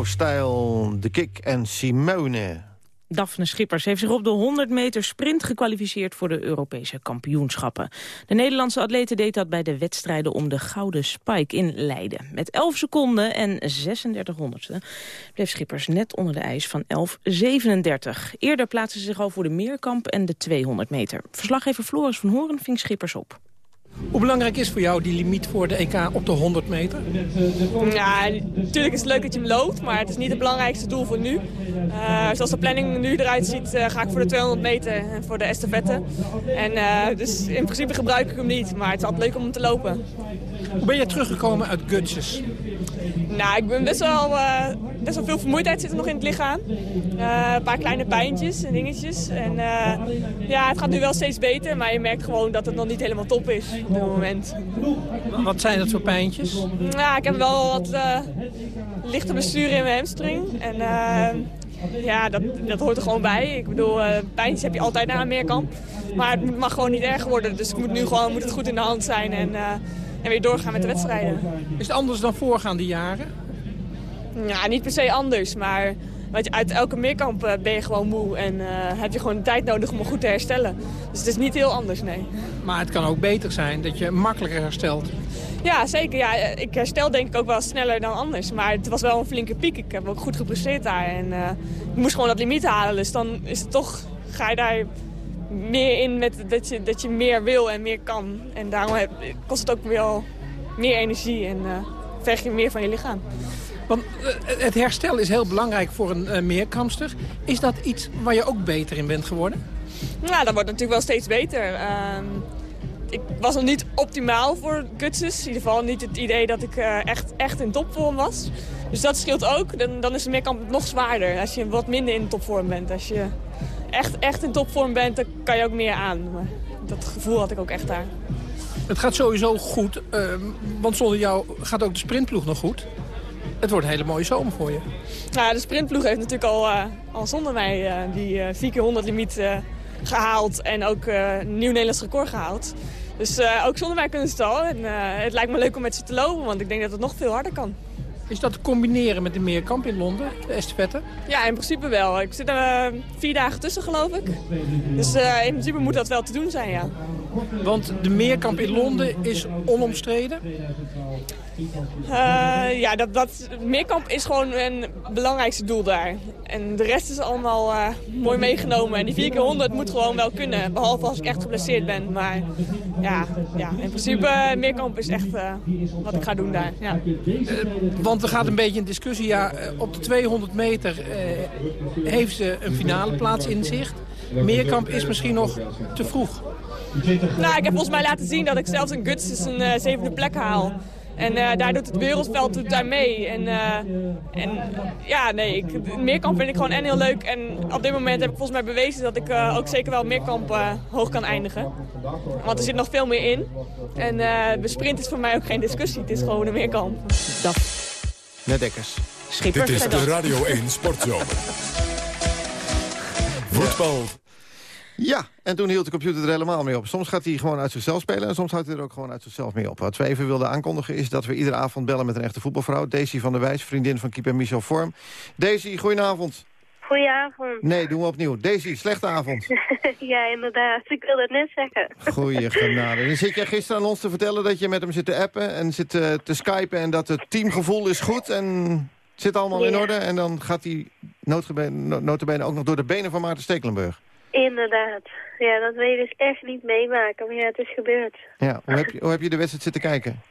Speaker 3: retro-stijl. De Kick en Simone.
Speaker 2: Daphne Schippers heeft zich op de 100 meter sprint gekwalificeerd voor de Europese kampioenschappen. De Nederlandse atlete deed dat bij de wedstrijden om de Gouden Spike in Leiden. Met 11 seconden en 36 honderdste bleef Schippers net onder de ijs van 11.37. Eerder plaatste ze zich al voor de meerkamp en de 200 meter. Verslaggever Floris van Horen ving Schippers op.
Speaker 33: Hoe belangrijk is voor jou die limiet voor de EK op de 100 meter?
Speaker 34: Ja, natuurlijk is het leuk dat je hem loopt, maar het is niet het belangrijkste doel voor nu. Uh, zoals de planning nu eruit ziet, uh, ga ik voor de 200 meter en voor de estafette. En, uh, dus in principe gebruik ik hem niet, maar het is altijd leuk om hem te lopen.
Speaker 33: Hoe ben je teruggekomen uit Gutses?
Speaker 34: Nou, ik ben best wel, best wel veel vermoeidheid zit er nog in het lichaam. een paar kleine pijntjes en dingetjes. En ja, het gaat nu wel steeds beter, maar je merkt gewoon dat het nog niet helemaal top is op dit moment.
Speaker 33: Wat zijn dat voor pijntjes?
Speaker 34: Nou, ik heb wel wat lichte besturen in mijn hamstring. En ja, dat, dat hoort er gewoon bij. Ik bedoel, pijntjes heb je altijd na een meerkamp. Maar het mag gewoon niet erger worden. Dus ik moet nu gewoon moet het goed in de hand zijn en, en weer doorgaan met de wedstrijden.
Speaker 33: Is het anders dan voorgaande jaren?
Speaker 34: Ja, niet per se anders, maar je, uit elke meerkamp uh, ben je gewoon moe en uh, heb je gewoon de tijd nodig om me goed te herstellen. Dus het is niet heel anders, nee.
Speaker 33: Maar het kan ook beter zijn dat je makkelijker herstelt.
Speaker 34: Ja, zeker. Ja, ik herstel denk ik ook wel sneller dan anders. Maar het was wel een flinke piek. Ik heb ook goed gepresteerd daar. En uh, ik moest gewoon dat limiet halen. Dus dan is het toch, ga je daar meer in met dat je, dat je meer wil en meer kan. En daarom heb, kost het ook wel meer energie en verg je meer van je lichaam.
Speaker 33: Want het herstel is heel belangrijk voor een uh, meerkampster. Is dat iets waar je ook beter in bent geworden?
Speaker 34: Nou, dat wordt natuurlijk wel steeds beter. Uh, ik was nog niet optimaal voor gutses. In ieder geval niet het idee dat ik uh, echt, echt in topvorm was. Dus dat scheelt ook. Dan, dan is de meerkamp nog zwaarder als je wat minder in topvorm bent. Als je echt, echt in topvorm bent, dan kan je ook meer aan. Maar dat gevoel had ik ook echt daar.
Speaker 33: Het gaat sowieso goed, ehm, want zonder jou gaat ook de sprintploeg nog goed. Het wordt een hele mooie zomer voor je.
Speaker 34: Nou, de sprintploeg heeft natuurlijk al, uh, al zonder mij uh, die uh, 4 keer 100 limiet gehaald. En ook een nieuw Nederlands record gehaald. Dus ook zonder mij kunnen ze het al. En het lijkt me leuk om met ze te lopen, want ik denk dat het nog veel harder kan.
Speaker 33: Is dat te combineren met de meerkamp in Londen, de estafette?
Speaker 34: Ja, in principe wel. Ik zit er vier dagen tussen, geloof ik. Dus in principe moet dat wel te doen zijn, ja.
Speaker 33: Want de meerkamp in Londen is onomstreden?
Speaker 34: Uh, ja, dat, dat meerkamp is gewoon een belangrijkste doel daar. En de rest is allemaal uh, mooi meegenomen. En die 4 keer 100 moet gewoon wel kunnen. Behalve als ik echt geblesseerd ben. Maar ja, ja in principe uh, meerkamp is echt wat ik ga doen daar. Ja.
Speaker 33: want er gaat een beetje een discussie. Ja, op de 200 meter heeft ze een finale plaats in zicht. Meerkamp is misschien nog te vroeg.
Speaker 34: Nou, ik heb volgens mij laten zien dat ik zelfs een Guts een zevende plek haal. En uh, daar doet het wereldveld doet daar mee. En, uh, en ja, nee, ik, meerkamp vind ik gewoon en heel leuk. En op dit moment heb ik volgens mij bewezen dat ik uh, ook zeker wel meerkamp hoog kan eindigen. Want er zit nog veel meer in. En de sprint is voor mij ook geen discussie. Het is gewoon een meerkamp.
Speaker 2: Dat.
Speaker 3: Net Dekkers.
Speaker 26: Dit is de Radio 1 Sportzomer. Voetbal.
Speaker 3: Ja, en toen hield de computer er helemaal mee op. Soms gaat hij gewoon uit zichzelf spelen en soms houdt hij er ook gewoon uit zichzelf mee op. Wat we even wilden aankondigen is dat we iedere avond bellen met een echte voetbalvrouw. Daisy van der Wijs, vriendin van keeper Michel Vorm. Daisy, goedenavond.
Speaker 35: Goedenavond.
Speaker 3: Nee, doen we opnieuw. Daisy, slechte avond.
Speaker 35: ja, inderdaad. Ik wilde het net zeggen.
Speaker 3: Goeie genade. Dan zit jij gisteren aan ons te vertellen dat je met hem zit te appen en zit te, te skypen... en dat het teamgevoel is goed en het zit allemaal in orde. En dan gaat hij notabene ook nog door de benen van Maarten Stekelenburg.
Speaker 35: Inderdaad. Ja, dat wil je dus echt niet meemaken. Maar ja, het is gebeurd.
Speaker 3: Ja, hoe heb je, hoe heb je de wedstrijd zitten kijken?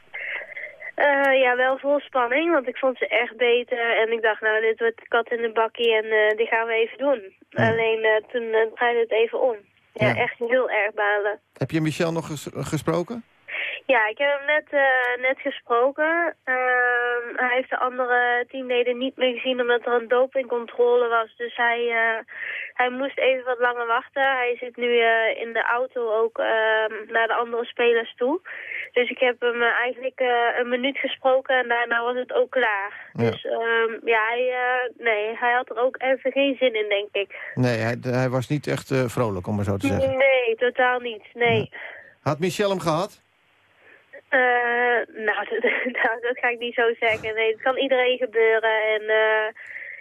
Speaker 35: Uh, ja, wel vol spanning, want ik vond ze echt beter. En ik dacht, nou, dit wordt kat in de bakkie en uh, die gaan we even doen. Alleen uh, toen draaide het even om. Ja, ja, echt heel erg balen.
Speaker 3: Heb je Michel nog ges gesproken?
Speaker 35: Ja, ik heb hem net, net gesproken. Uh, hij heeft de andere teamleden niet meer gezien omdat er een dopingcontrole was. Dus hij, hij moest even wat langer wachten. Hij zit nu in de auto ook ehm, naar de andere spelers toe. Dus ik heb hem eigenlijk een minuut gesproken en daarna was het ook klaar. Ja. Dus ehm, ja, hij, nee, hij had er ook even geen zin in, denk ik.
Speaker 3: Nee, hij, hij was niet echt vrolijk, om maar zo te zeggen.
Speaker 35: Nee, totaal niet. Nee.
Speaker 3: Had Michel hem gehad?
Speaker 35: Eh, nou, dat, dat ga ik niet zo zeggen. Nee, het kan iedereen gebeuren. En eh,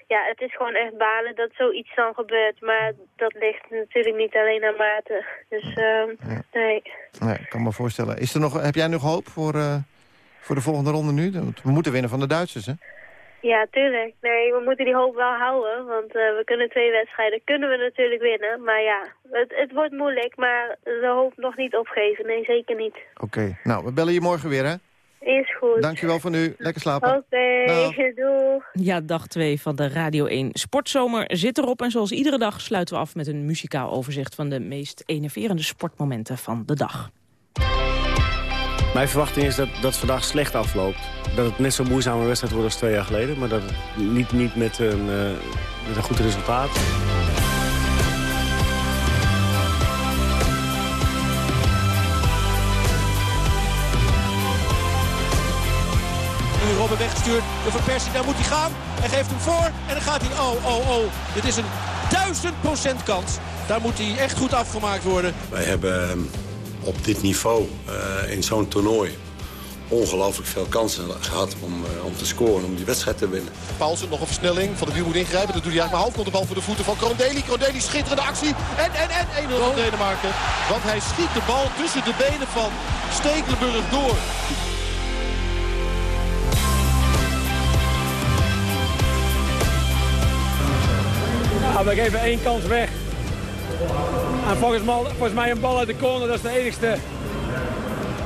Speaker 35: ja, het is gewoon echt balen dat zoiets dan gebeurt. Maar dat ligt natuurlijk niet alleen aan Maarten. Dus ehm, nee.
Speaker 3: Nee, ik kan me voorstellen. Is er nog, heb jij nog hoop voor, eh, voor de volgende ronde nu? We moeten winnen van de Duitsers, hè?
Speaker 35: Ja, tuurlijk. Nee, we moeten die hoop wel houden. Want eh, we kunnen twee wedstrijden kunnen we natuurlijk winnen. Maar ja, het, het wordt moeilijk. Maar de hoop nog niet opgeven. Nee, zeker niet.
Speaker 3: Oké, nou, we bellen je morgen weer, hè?
Speaker 35: Is goed.
Speaker 3: Dankjewel voor nu. Lekker slapen.
Speaker 35: Oké, doeg.
Speaker 2: Ja, dag 2 van de Radio 1 Sportzomer zit erop. En zoals iedere dag sluiten we af met een muzikaal overzicht... van de meest enerverende sportmomenten van de dag.
Speaker 36: Mijn verwachting is dat, dat het vandaag slecht afloopt. Dat het net zo'n moeizame wedstrijd wordt als twee jaar geleden. Maar dat het niet, niet met, een, eh, met een goed resultaat.
Speaker 37: Robben weggestuurd door Van Persie. Daar moet hij gaan. Hij geeft hem voor. En dan gaat hij. Oh, oh, oh. Dit is een duizend procent kans. Daar moet hij echt goed afgemaakt worden.
Speaker 38: Wij hebben ehm, op dit niveau eh, in zo'n toernooi ongelooflijk veel kansen gehad om, eh, om te scoren, om die wedstrijd te winnen.
Speaker 37: Paulsen nog een versnelling. Van de wiel moet ingrijpen. Dat doet hij eigenlijk maar half. Komt de bal voor de voeten van Krondeli. Krondeli schitterende actie. En, en, en 1-0 voor Denemarken. Want hij schiet de bal tussen de benen van Stekelenburg door.
Speaker 39: Ja, we geven één kans weg. En volgens mij, volgens mij een bal uit de corner, dat is de enigste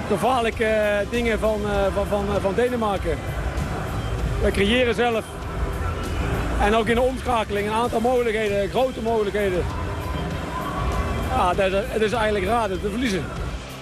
Speaker 39: gevaarlijke eh, dingen van, eh, van, eh, van Denemarken. We creëren zelf. En ook in de omschakeling een aantal mogelijkheden, grote mogelijkheden. Ja, dat is- het is eigenlijk raar we verliezen.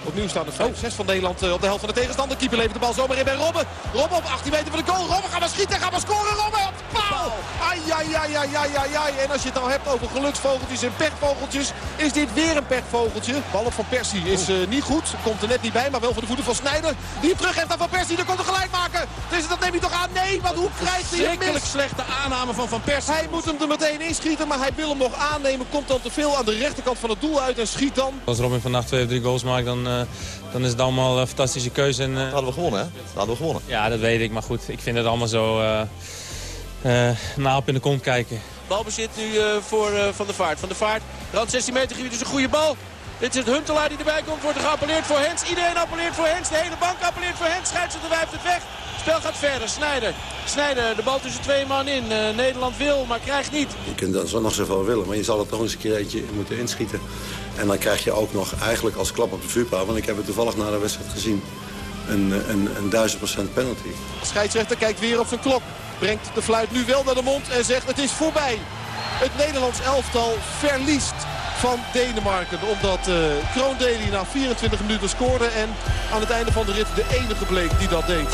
Speaker 37: Opnieuw staan de 5-6 van Nederland op de helft van de tegenstander. Keeper levert de bal zomaar in bij Robben. Robben op 18 meter van de goal. Robben gaat maar schieten, gaat maar scoren. Robben paal. Ai, ai, ai, ai, ai, ai, ai. En als je het nou hebt over geluksvogeltjes en pechvogeltjes, is dit weer een pechvogeltje. Bal op van Persie is eh, niet goed. Komt er net niet bij, maar wel voor de voeten van Snijder. Die hem terug heeft aan Van Persie. Dan komt er gelijk maken. Dus dat neemt hij toch aan? Nee, want hoe krijgt hij hem
Speaker 40: Schrikkelijk
Speaker 37: mis? slechte aanname van Van Persie. Hij moet hem er meteen inschieten, maar hij wil hem nog aannemen. Komt dan te veel aan de rechterkant van het doel uit en schiet dan.
Speaker 40: Als Robin vandaag twee of drie goals maakt, dan, eh, dan is het allemaal een fantastische keuze. En, hadden we gewonnen, hè? Dat hadden we gewonnen. Ja, dat weet ik. Maar goed, ik vind het allemaal zo uh, naap in de kont kijken.
Speaker 37: Balbezit nu eh, voor eh, Van der Vaart. Van der Vaart, rand 16 meter gebied, is een goede bal. Dit is het Huntelaar die erbij komt. Wordt er geappelleerd voor Hens. Iedereen appelleert voor Hens. De hele bank appelleert voor Hens. Scheidsrechter wijft het weg. Spel gaat verder. Snijder. Snijder, de bal tussen twee man in. Eh, Nederland wil, maar krijgt niet.
Speaker 38: Je kunt dan zo nog zoveel willen, maar je zal er toch eens een keer eentje moeten inschieten. En dan krijg je ook nog eigenlijk als klap op de vuurpaal, want ik heb het toevallig na de wedstrijd gezien, een, een, een duizend procent penalty.
Speaker 37: De scheidsrechter kijkt weer op zijn klok. Brengt de fluit nu wel naar de mond en zegt het is voorbij. Het Nederlands elftal verliest van Denemarken. Omdat uh, Kroon na 24 minuten scoorde. En aan het einde van de rit de enige bleek die dat deed.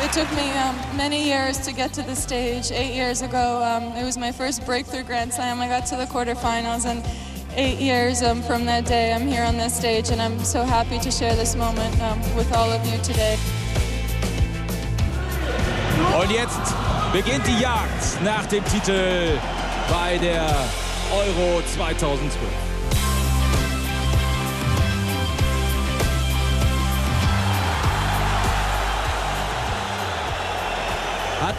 Speaker 33: It took me um, many years to get to this stage. Eight years ago, um, it was my first breakthrough Grand Slam. I got to the quarterfinals, and eight years um, from that day, I'm here on this stage, and I'm so happy to share this moment um, with all of you today.
Speaker 41: Und jetzt beginnt die Jagd nach dem Titel bei der Euro 2012.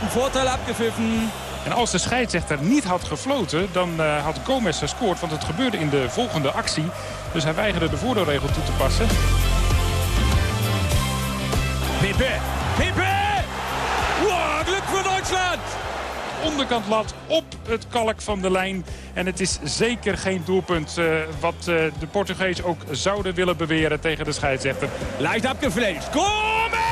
Speaker 41: Voordeel abgepfiffen.
Speaker 8: En als de scheidsrechter niet had gefloten, dan uh, had Gomez gescoord. Want het gebeurde in de volgende actie. Dus hij weigerde de voordeelregel toe te passen.
Speaker 41: Pepe! Pepe! Wow, geluk voor Duitsland!
Speaker 8: Onderkant lat op het kalk van de lijn. En het is zeker geen doelpunt uh, wat uh, de Portugees ook zouden willen beweren tegen de scheidsrechter.
Speaker 41: Leicht abgefälscht. Gomez!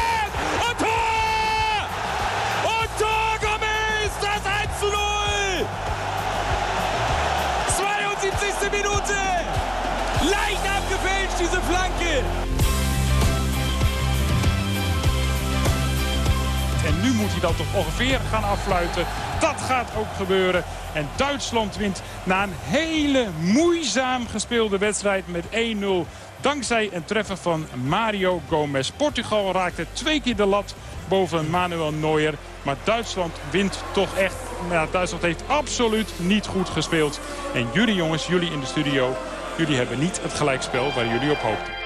Speaker 8: Moet hij dan toch ongeveer gaan affluiten. Dat gaat ook gebeuren. En Duitsland wint na een hele moeizaam gespeelde wedstrijd met 1-0 Dankzij een treffer van Mario Gomez. Portugal raakte twee keer de lat boven Manuel Neuer. Maar Duitsland wint toch echt. Nou, Duitsland heeft absoluut niet goed gespeeld. En jullie jongens, jullie in de studio... jullie hebben niet het gelijkspel waar jullie op hoopten.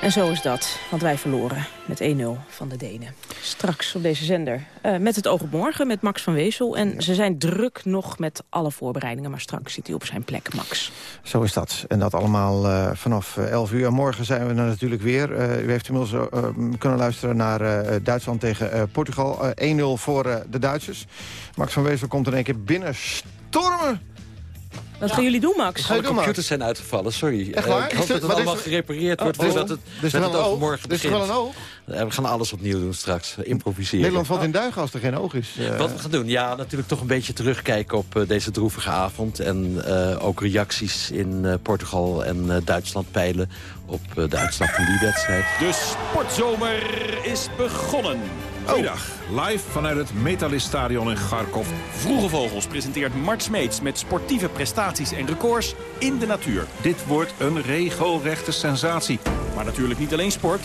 Speaker 2: En zo is dat, want wij verloren met 1-0 van de Denen. Straks op deze zender uh, met het oog op morgen met Max van Wezel. En ze zijn druk nog met alle voorbereidingen, maar straks zit hij op zijn plek, Max.
Speaker 3: Zo is dat. En dat allemaal uh, vanaf 11 uur. Morgen zijn we er natuurlijk weer. Uh, u heeft inmiddels kunnen luisteren naar Duitsland tegen Portugal. 1-0 voor de Duitsers. Max van Wezel komt in één keer binnen stormen
Speaker 2: wat gaan jullie doen, Max?
Speaker 42: De computers zijn uitgevallen, sorry.
Speaker 3: Echt waar?
Speaker 42: Uh, ik hoop dat het allemaal gerepareerd wordt oh, voordat het,
Speaker 3: dus het overmorgen
Speaker 42: begint.
Speaker 3: Is wel een oog?
Speaker 42: we gaan alles opnieuw doen straks, uh, improviseren.
Speaker 3: Nederland valt in duigen als er geen oog is.
Speaker 42: Wat we gaan doen? Ja, natuurlijk toch een beetje terugkijken op deze droevige avond. En ook reacties in Portugal en Duitsland peilen op de uitslag van die wedstrijd.
Speaker 38: De sportzomer is begonnen. Goedendag, live vanuit het Metalist-stadion in Kharkov. Vroege Vogels presenteert Mart Smeets met sportieve prestaties en records in de natuur. Dit wordt een regelrechte sensatie. Maar natuurlijk niet alleen sport.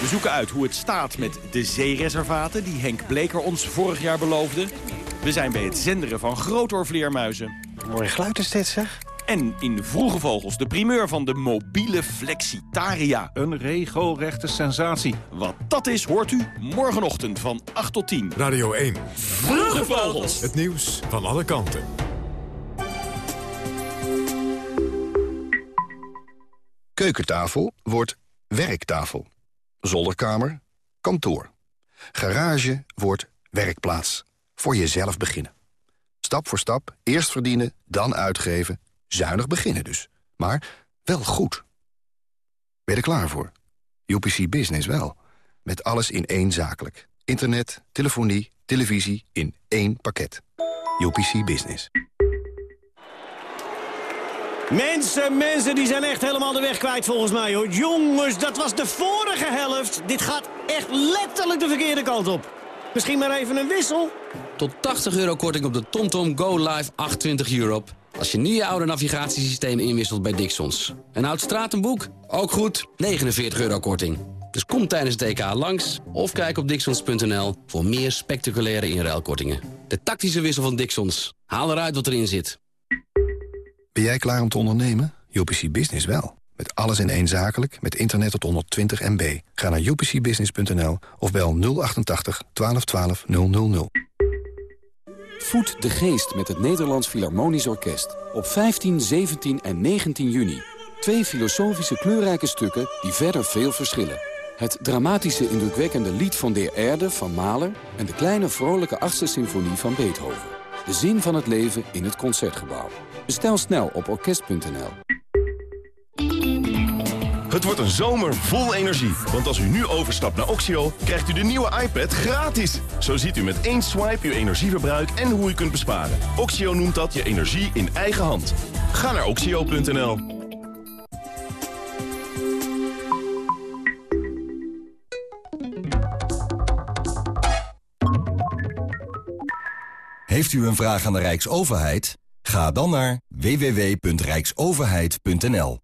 Speaker 38: We zoeken uit hoe het staat met de zeereservaten die Henk Bleker ons vorig jaar beloofde. We zijn bij het zenderen van grootoorvleermuizen.
Speaker 42: Mooi geluid is dit, zeg.
Speaker 38: En in Vroege Vogels de primeur van de mobiele Flexitaria. Een regelrechte sensatie. Wat dat is, hoort u morgenochtend van 8 tot 10.
Speaker 26: Radio 1.
Speaker 38: Vroege Vogels.
Speaker 26: Het nieuws van alle kanten.
Speaker 43: Keukentafel wordt werktafel. Zolderkamer, kantoor. Garage wordt werkplaats. Voor jezelf beginnen. Stap voor stap, eerst verdienen, dan uitgeven Zuinig beginnen dus. Maar wel goed. Ben je er klaar voor? UPC Business wel. Met alles in één zakelijk. Internet, telefonie, televisie in één pakket. UPC Business.
Speaker 44: Mensen, mensen, die zijn echt helemaal de weg kwijt volgens mij, hoor. Jongens, dat was de vorige helft. Dit gaat echt letterlijk de verkeerde kant op. Misschien maar even een wissel?
Speaker 45: Tot 80 euro korting op de TomTom Go Live 28 Europe. Als je nu je oude navigatiesysteem inwisselt bij Dixons. Een oud stratenboek? Ook goed, 49 euro korting. Dus kom tijdens het EK langs of kijk op Dixons.nl voor meer spectaculaire inruilkortingen. De tactische wissel van Dixons. Haal eruit wat erin zit.
Speaker 43: Ben jij klaar om te ondernemen? UPC Business wel. Met alles in één zakelijk, met internet tot 120 MB. Ga naar upcbusiness.nl of bel 088 1212 000.
Speaker 46: Voed de geest met het Nederlands Philharmonisch Orkest. Op 15, 17 en 19 juni. Twee filosofische kleurrijke stukken die verder veel verschillen. Het dramatische indrukwekkende lied van Der Erde van Mahler... en de kleine vrolijke achtste symfonie van Beethoven. De zin van het leven in het Concertgebouw. Bestel snel op orkest.nl.
Speaker 47: Het wordt een zomer vol energie. Want als u nu overstapt naar Oxio, krijgt u de nieuwe iPad gratis. Zo ziet u met één swipe uw energieverbruik en hoe u kunt besparen. Oxio noemt dat je energie in eigen hand. Ga naar oxio.nl.
Speaker 48: Heeft u een vraag aan de Rijksoverheid? Ga dan naar www.rijksoverheid.nl.